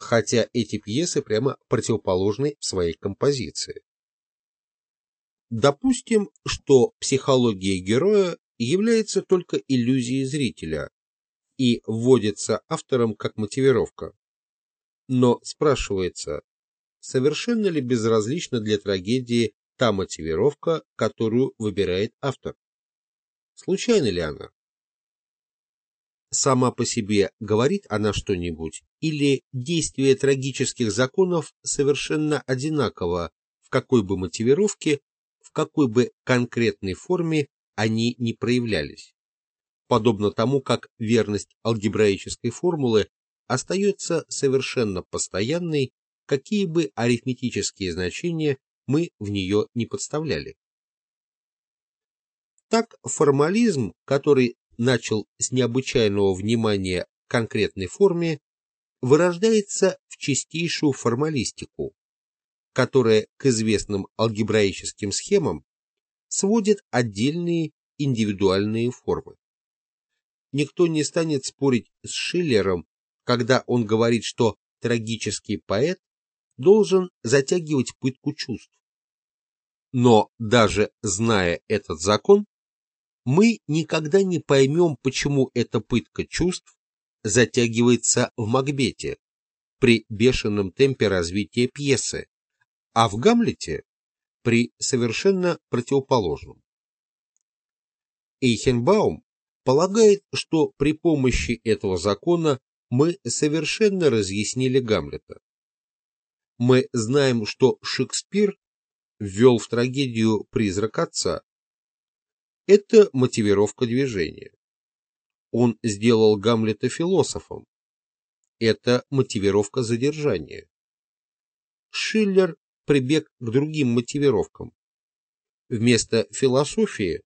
Хотя эти пьесы прямо противоположны в своей композиции. Допустим, что психология героя является только иллюзией зрителя и вводится автором как мотивировка. Но спрашивается, совершенно ли безразлична для трагедии та мотивировка, которую выбирает автор. Случайно ли она? Сама по себе говорит она что-нибудь, или действие трагических законов совершенно одинаково, в какой бы мотивировке, в какой бы конкретной форме они не проявлялись, подобно тому, как верность алгебраической формулы остается совершенно постоянной, какие бы арифметические значения мы в нее не подставляли. Так формализм, который начал с необычайного внимания конкретной форме, вырождается в чистейшую формалистику, которая к известным алгебраическим схемам сводит отдельные индивидуальные формы. Никто не станет спорить с Шиллером, когда он говорит, что трагический поэт должен затягивать пытку чувств. Но даже зная этот закон, мы никогда не поймем, почему эта пытка чувств затягивается в Макбете при бешеном темпе развития пьесы, а в Гамлете при совершенно противоположном. Эйхенбаум полагает, что при помощи этого закона мы совершенно разъяснили Гамлета. Мы знаем, что Шекспир ввел в трагедию «Призрак отца». Это мотивировка движения. Он сделал Гамлета философом. Это мотивировка задержания. Шиллер прибег к другим мотивировкам. Вместо философии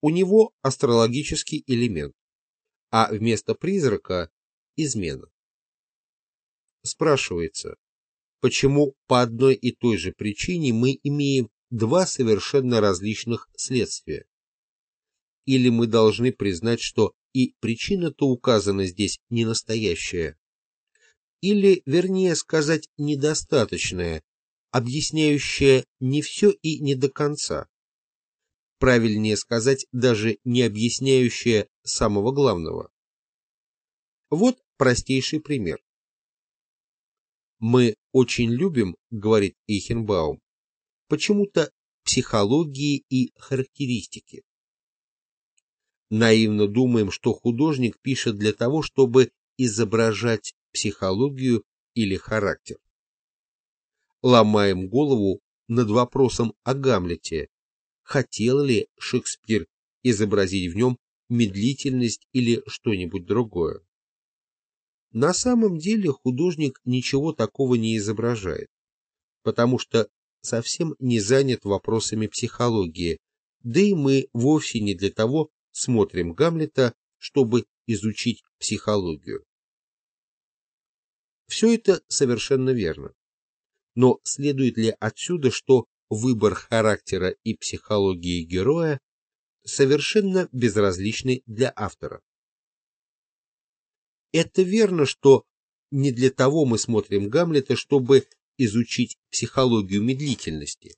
у него астрологический элемент, а вместо призрака – измена. Спрашивается, почему по одной и той же причине мы имеем два совершенно различных следствия? Или мы должны признать, что и причина-то указана здесь не настоящая? Или, вернее сказать, недостаточная, объясняющая не все и не до конца? Правильнее сказать, даже не объясняющая самого главного. Вот простейший пример. Мы очень любим, говорит Ихенбаум, почему-то психологии и характеристики. Наивно думаем, что художник пишет для того, чтобы изображать психологию или характер. Ломаем голову над вопросом о Гамлете. Хотел ли Шекспир изобразить в нем медлительность или что-нибудь другое? На самом деле художник ничего такого не изображает, потому что совсем не занят вопросами психологии, да и мы вовсе не для того смотрим Гамлета, чтобы изучить психологию. Все это совершенно верно. Но следует ли отсюда, что выбор характера и психологии героя совершенно безразличны для автора? Это верно, что не для того мы смотрим Гамлета, чтобы изучить психологию медлительности.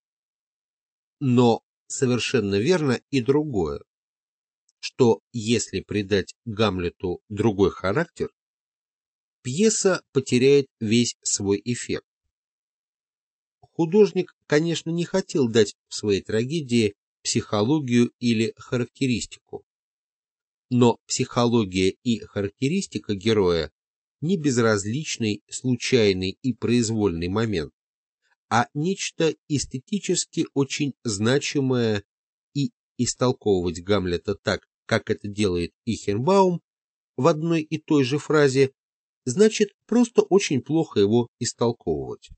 Но совершенно верно и другое, что если придать Гамлету другой характер, пьеса потеряет весь свой эффект. Художник, конечно, не хотел дать в своей трагедии психологию или характеристику, но психология и характеристика героя не безразличный, случайный и произвольный момент, а нечто эстетически очень значимое и истолковывать Гамлета так, как это делает Ихенбаум, в одной и той же фразе, значит просто очень плохо его истолковывать.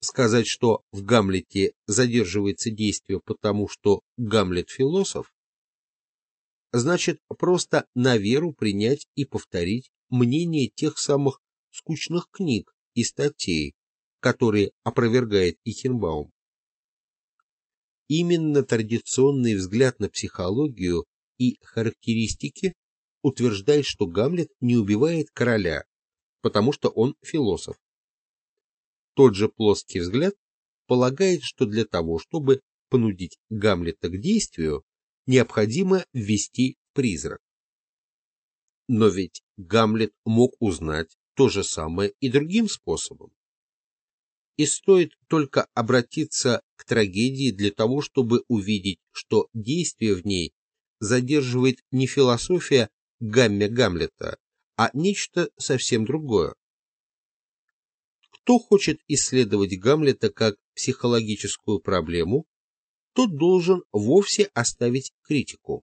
Сказать, что в Гамлете задерживается действие потому, что Гамлет философ, значит просто на веру принять и повторить мнение тех самых скучных книг и статей, которые опровергает Ихенбаум. Именно традиционный взгляд на психологию и характеристики утверждает, что Гамлет не убивает короля, потому что он философ. Тот же плоский взгляд полагает, что для того, чтобы понудить Гамлета к действию, необходимо ввести призрак. Но ведь Гамлет мог узнать то же самое и другим способом. И стоит только обратиться к трагедии для того, чтобы увидеть, что действие в ней задерживает не философия Гамме Гамлета, а нечто совсем другое. Кто хочет исследовать Гамлета как психологическую проблему, тот должен вовсе оставить критику.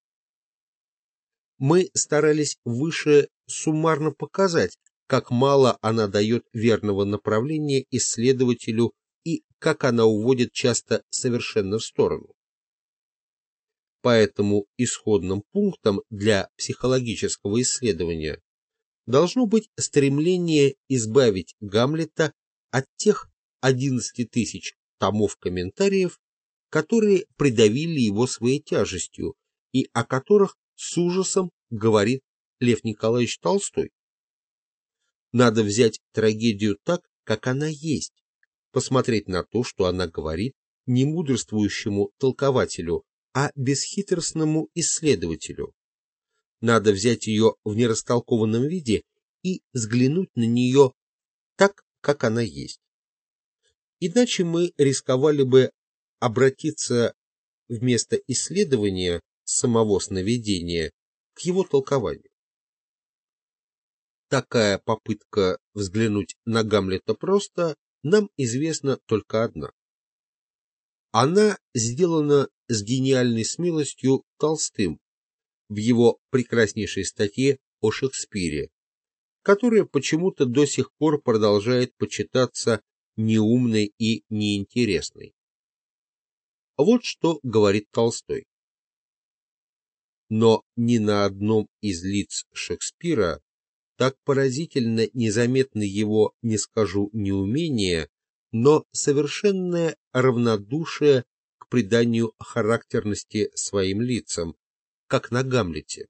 Мы старались выше суммарно показать, как мало она дает верного направления исследователю и как она уводит часто совершенно в сторону. Поэтому исходным пунктом для психологического исследования должно быть стремление избавить Гамлета от тех 11 тысяч томов комментариев, которые придавили его своей тяжестью и о которых с ужасом говорит Лев Николаевич Толстой. Надо взять трагедию так, как она есть, посмотреть на то, что она говорит не мудрствующему толкователю, а бесхитростному исследователю. Надо взять ее в нерастолкованном виде и взглянуть на нее так, как она есть. Иначе мы рисковали бы обратиться вместо исследования самого сновидения к его толкованию. Такая попытка взглянуть на Гамлета просто нам известна только одна. Она сделана с гениальной смелостью Толстым в его прекраснейшей статье о Шекспире, которая почему-то до сих пор продолжает почитаться неумной и неинтересной. Вот что говорит Толстой. Но ни на одном из лиц Шекспира так поразительно незаметно его, не скажу, неумение, но совершенное равнодушие к приданию характерности своим лицам, как на Гамлете.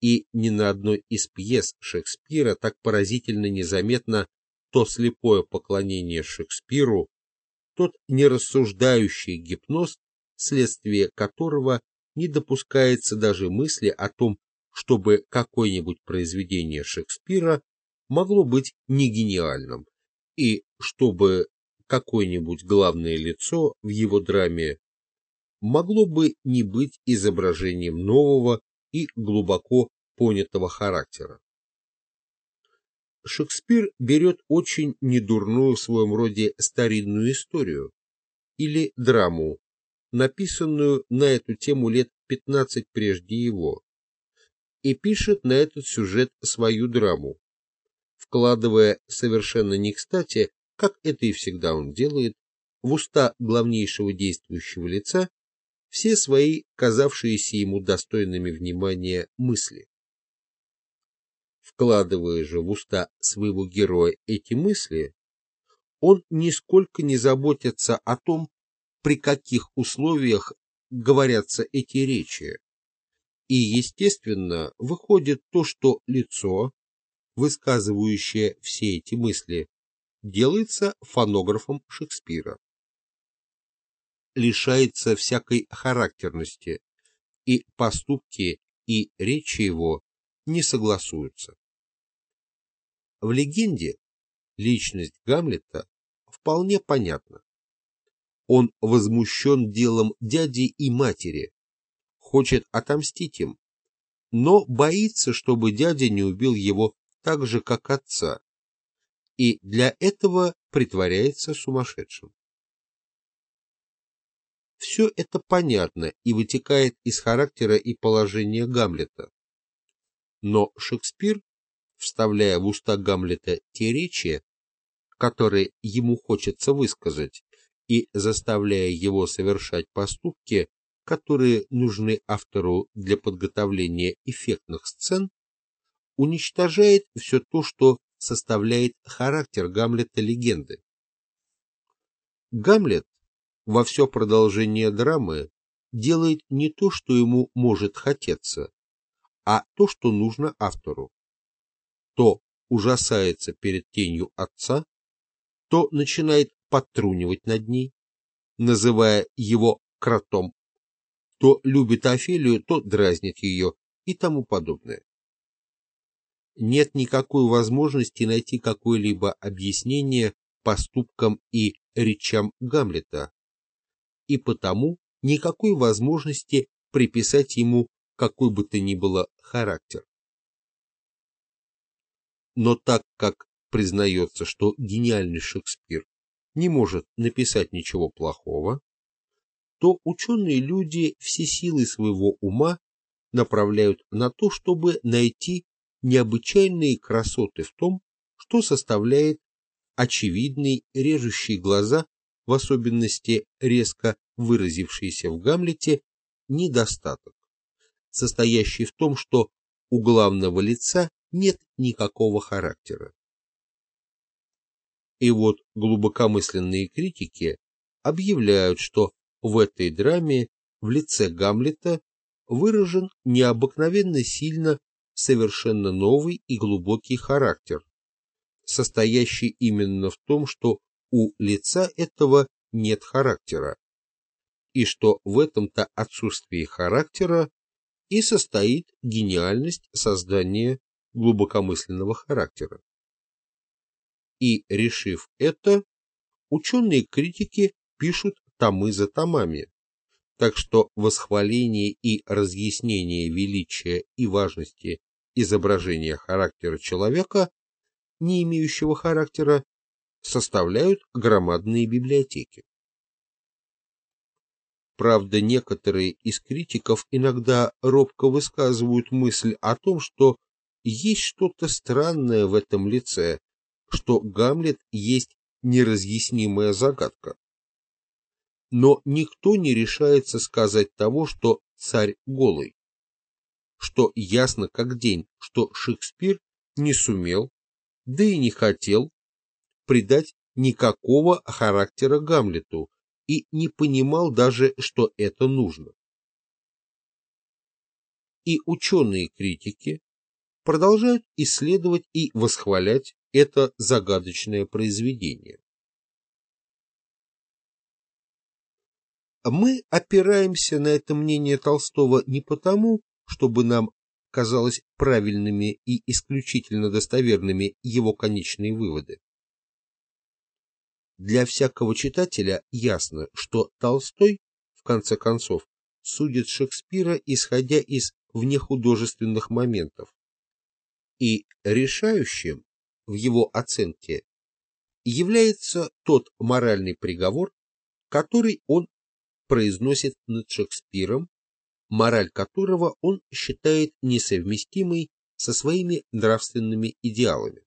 И ни на одной из пьес Шекспира так поразительно незаметно то слепое поклонение Шекспиру, тот нерассуждающий гипноз, следствие которого не допускается даже мысли о том, чтобы какое-нибудь произведение Шекспира могло быть не гениальным, и чтобы какое-нибудь главное лицо в его драме могло бы не быть изображением нового и глубоко понятого характера. Шекспир берет очень недурную в своем роде старинную историю или драму, написанную на эту тему лет 15 прежде его, и пишет на этот сюжет свою драму, вкладывая совершенно не кстати, как это и всегда он делает, в уста главнейшего действующего лица все свои казавшиеся ему достойными внимания мысли. Вкладывая же в уста своего героя эти мысли, он нисколько не заботится о том, при каких условиях говорятся эти речи, и, естественно, выходит то, что лицо, высказывающее все эти мысли, делается фонографом Шекспира. Лишается всякой характерности, и поступки и речи его не согласуются. В легенде личность Гамлета вполне понятна. Он возмущен делом дяди и матери, хочет отомстить им, но боится, чтобы дядя не убил его так же, как отца, и для этого притворяется сумасшедшим. Все это понятно и вытекает из характера и положения Гамлета. Но Шекспир, вставляя в уста Гамлета те речи, которые ему хочется высказать, и заставляя его совершать поступки, которые нужны автору для подготовления эффектных сцен, уничтожает все то, что составляет характер Гамлета легенды. Гамлет во все продолжение драмы делает не то, что ему может хотеться, а то, что нужно автору. То ужасается перед тенью отца, то начинает подтрунивать над ней, называя его кротом то любит Офелию, то дразнит ее и тому подобное. Нет никакой возможности найти какое-либо объяснение поступкам и речам Гамлета, и потому никакой возможности приписать ему какой бы то ни было характер. Но так как признается, что гениальный Шекспир не может написать ничего плохого, то ученые люди все силы своего ума направляют на то, чтобы найти необычайные красоты в том, что составляет очевидный режущий глаза, в особенности резко выразившийся в Гамлете, недостаток, состоящий в том, что у главного лица нет никакого характера. И вот глубокомысленные критики объявляют, что в этой драме в лице Гамлета выражен необыкновенно сильно совершенно новый и глубокий характер, состоящий именно в том, что у лица этого нет характера, и что в этом-то отсутствии характера и состоит гениальность создания глубокомысленного характера. И, решив это, ученые-критики пишут томы за томами, так что восхваление и разъяснение величия и важности изображения характера человека, не имеющего характера, составляют громадные библиотеки. Правда, некоторые из критиков иногда робко высказывают мысль о том, что есть что-то странное в этом лице, что Гамлет есть неразъяснимая загадка. Но никто не решается сказать того, что царь голый, что ясно как день, что Шекспир не сумел, да и не хотел придать никакого характера Гамлету и не понимал даже, что это нужно. И ученые-критики продолжают исследовать и восхвалять это загадочное произведение. Мы опираемся на это мнение Толстого не потому, чтобы нам казалось правильными и исключительно достоверными его конечные выводы. Для всякого читателя ясно, что Толстой, в конце концов, судит Шекспира, исходя из внехудожественных моментов. И решающим в его оценке является тот моральный приговор, который он произносит над Шекспиром, мораль которого он считает несовместимой со своими нравственными идеалами.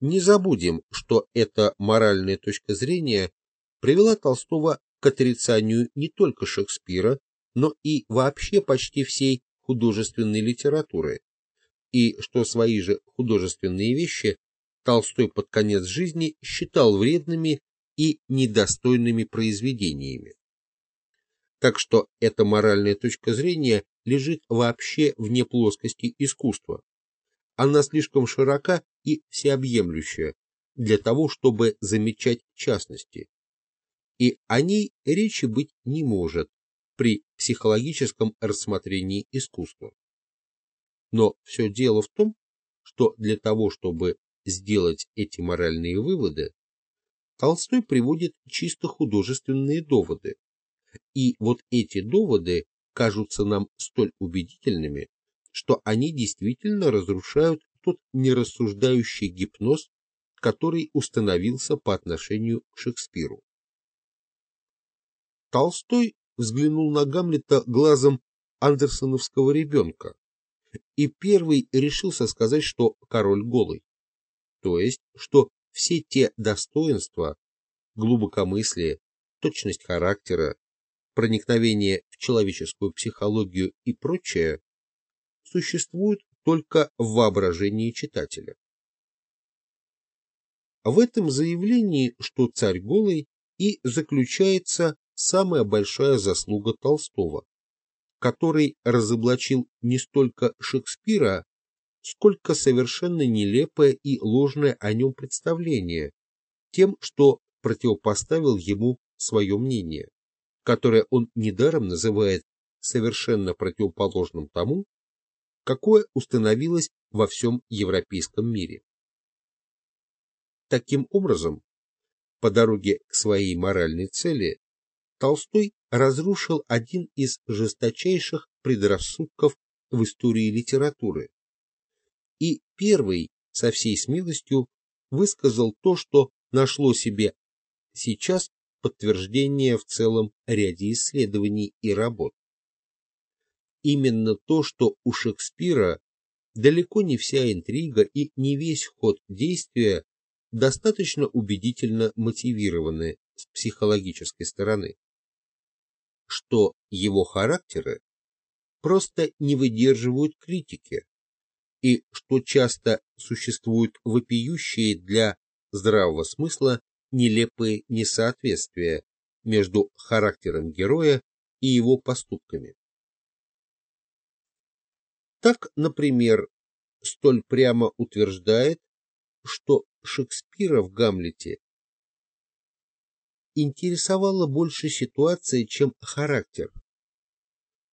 Не забудем, что эта моральная точка зрения привела Толстого к отрицанию не только Шекспира, но и вообще почти всей художественной литературы, и что свои же художественные вещи Толстой под конец жизни считал вредными и недостойными произведениями. Так что эта моральная точка зрения лежит вообще вне плоскости искусства. Она слишком широка и всеобъемлющая для того, чтобы замечать частности. И о ней речи быть не может при психологическом рассмотрении искусства. Но все дело в том, что для того, чтобы сделать эти моральные выводы, Толстой приводит чисто художественные доводы. И вот эти доводы кажутся нам столь убедительными, что они действительно разрушают тот нерассуждающий гипноз, который установился по отношению к Шекспиру. Толстой взглянул на Гамлета глазом андерсоновского ребенка и первый решился сказать, что король голый, то есть, что все те достоинства, глубокомыслие, точность характера, проникновение в человеческую психологию и прочее существуют только в воображении читателя. В этом заявлении, что царь голый, и заключается самая большая заслуга Толстого, который разоблачил не столько Шекспира, сколько совершенно нелепое и ложное о нем представление, тем, что противопоставил ему свое мнение, которое он недаром называет совершенно противоположным тому, какое установилось во всем европейском мире. Таким образом, по дороге к своей моральной цели, Толстой разрушил один из жесточайших предрассудков в истории литературы. И первый со всей смелостью высказал то, что нашло себе сейчас подтверждение в целом ряде исследований и работ. Именно то, что у Шекспира далеко не вся интрига и не весь ход действия достаточно убедительно мотивированы с психологической стороны, что его характеры просто не выдерживают критики, и что часто существуют вопиющие для здравого смысла нелепые несоответствия между характером героя и его поступками. Так, например, столь прямо утверждает, что Шекспира в Гамлете интересовала больше ситуация, чем характер,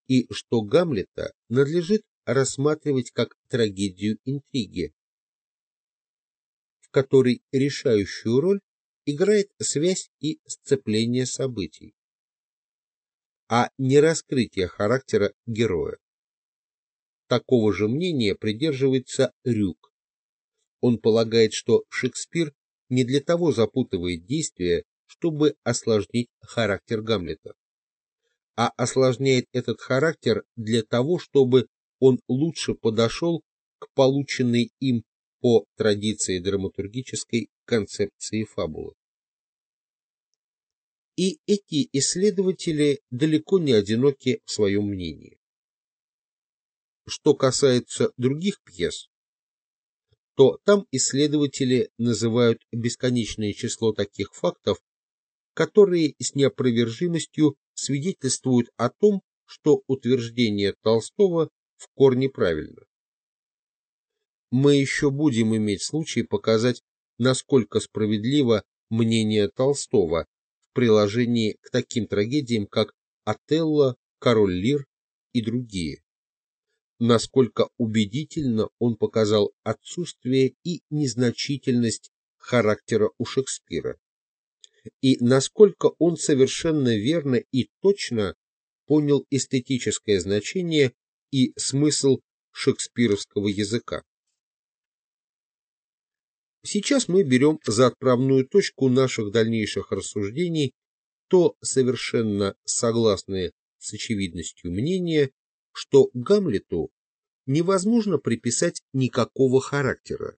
и что Гамлета надлежит рассматривать как трагедию интриги, в которой решающую роль играет связь и сцепление событий, а не раскрытие характера героя. Такого же мнения придерживается Рюк. Он полагает, что Шекспир не для того запутывает действия, чтобы осложнить характер Гамлета, а осложняет этот характер для того, чтобы он лучше подошел к полученной им по традиции драматургической концепции фабулы. И эти исследователи далеко не одиноки в своем мнении. Что касается других пьес, то там исследователи называют бесконечное число таких фактов, которые с неопровержимостью свидетельствуют о том, что утверждение Толстого в корне правильно. Мы еще будем иметь случай показать, насколько справедливо мнение Толстого в приложении к таким трагедиям, как Отелло, Король Лир и другие насколько убедительно он показал отсутствие и незначительность характера у Шекспира, и насколько он совершенно верно и точно понял эстетическое значение и смысл шекспировского языка. Сейчас мы берем за отправную точку наших дальнейших рассуждений то совершенно согласное с очевидностью мнение, что Гамлету невозможно приписать никакого характера,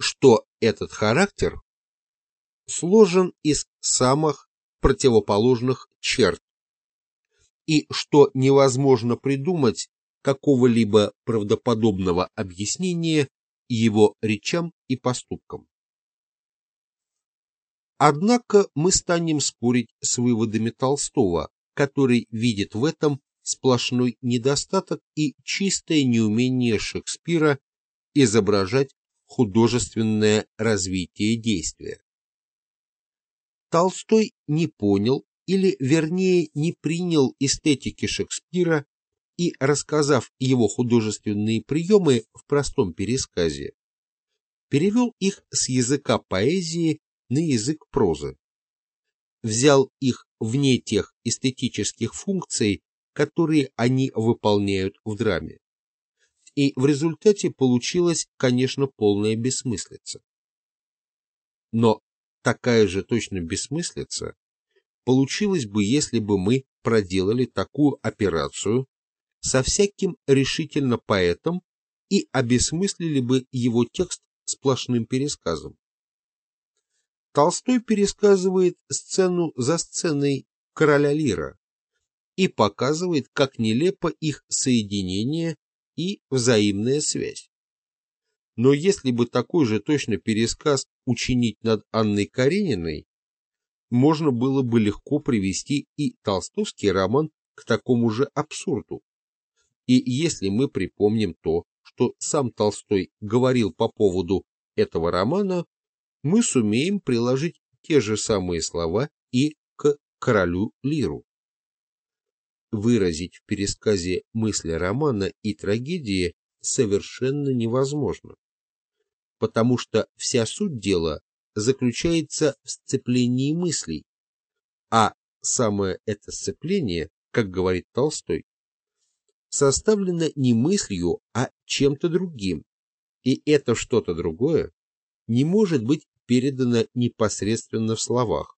что этот характер сложен из самых противоположных черт, и что невозможно придумать какого-либо правдоподобного объяснения его речам и поступкам. Однако мы станем спорить с выводами Толстого, который видит в этом сплошной недостаток и чистое неумение Шекспира изображать художественное развитие действия. Толстой не понял или, вернее, не принял эстетики Шекспира и, рассказав его художественные приемы в простом пересказе, перевел их с языка поэзии на язык прозы, взял их вне тех эстетических функций, которые они выполняют в драме. И в результате получилась, конечно, полная бессмыслица. Но такая же точно бессмыслица получилась бы, если бы мы проделали такую операцию со всяким решительно поэтом и обесмыслили бы его текст сплошным пересказом. Толстой пересказывает сцену за сценой короля Лира, и показывает, как нелепо их соединение и взаимная связь. Но если бы такой же точно пересказ учинить над Анной Карениной, можно было бы легко привести и толстовский роман к такому же абсурду. И если мы припомним то, что сам Толстой говорил по поводу этого романа, мы сумеем приложить те же самые слова и к королю Лиру выразить в пересказе мысли романа и трагедии совершенно невозможно, потому что вся суть дела заключается в сцеплении мыслей, а самое это сцепление, как говорит Толстой, составлено не мыслью, а чем-то другим, и это что-то другое не может быть передано непосредственно в словах,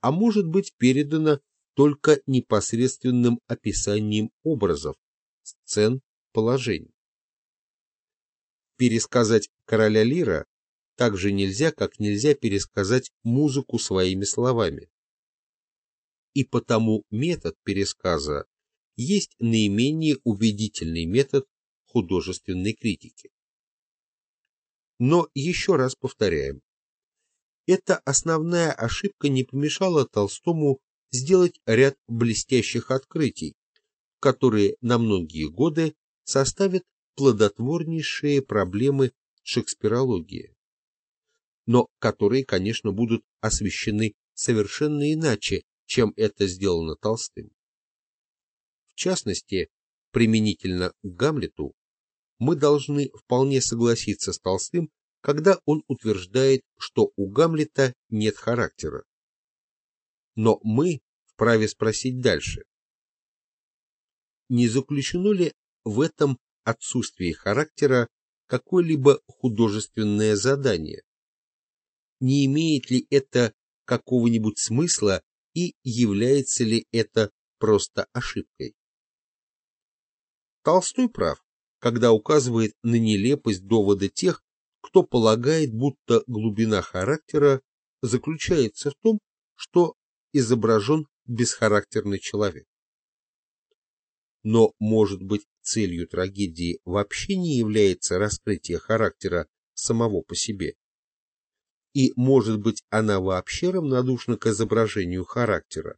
а может быть передано только непосредственным описанием образов, сцен, положений. Пересказать короля Лира так же нельзя, как нельзя пересказать музыку своими словами. И потому метод пересказа есть наименее убедительный метод художественной критики. Но еще раз повторяем, эта основная ошибка не помешала Толстому сделать ряд блестящих открытий, которые на многие годы составят плодотворнейшие проблемы шекспирологии, но которые, конечно, будут освещены совершенно иначе, чем это сделано Толстым. В частности, применительно к Гамлету, мы должны вполне согласиться с Толстым, когда он утверждает, что у Гамлета нет характера. Но мы вправе спросить дальше. Не заключено ли в этом отсутствии характера какое-либо художественное задание? Не имеет ли это какого-нибудь смысла и является ли это просто ошибкой? Толстой прав, когда указывает на нелепость довода тех, кто полагает, будто глубина характера заключается в том, что изображен бесхарактерный человек. Но, может быть, целью трагедии вообще не является раскрытие характера самого по себе. И, может быть, она вообще равнодушна к изображению характера.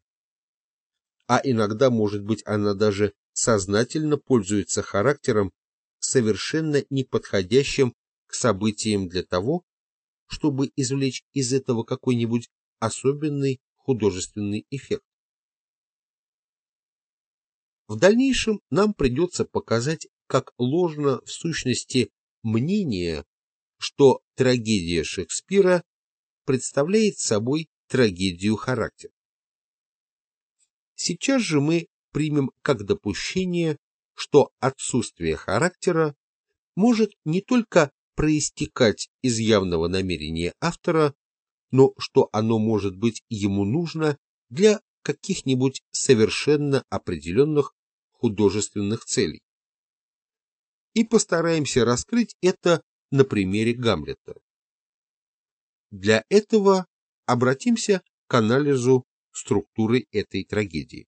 А иногда, может быть, она даже сознательно пользуется характером, совершенно неподходящим к событиям для того, чтобы извлечь из этого какой-нибудь особенный художественный эффект. В дальнейшем нам придется показать, как ложно в сущности мнение, что трагедия Шекспира представляет собой трагедию характера. Сейчас же мы примем как допущение, что отсутствие характера может не только проистекать из явного намерения автора, но что оно может быть ему нужно для каких-нибудь совершенно определенных художественных целей. И постараемся раскрыть это на примере Гамлета. Для этого обратимся к анализу структуры этой трагедии.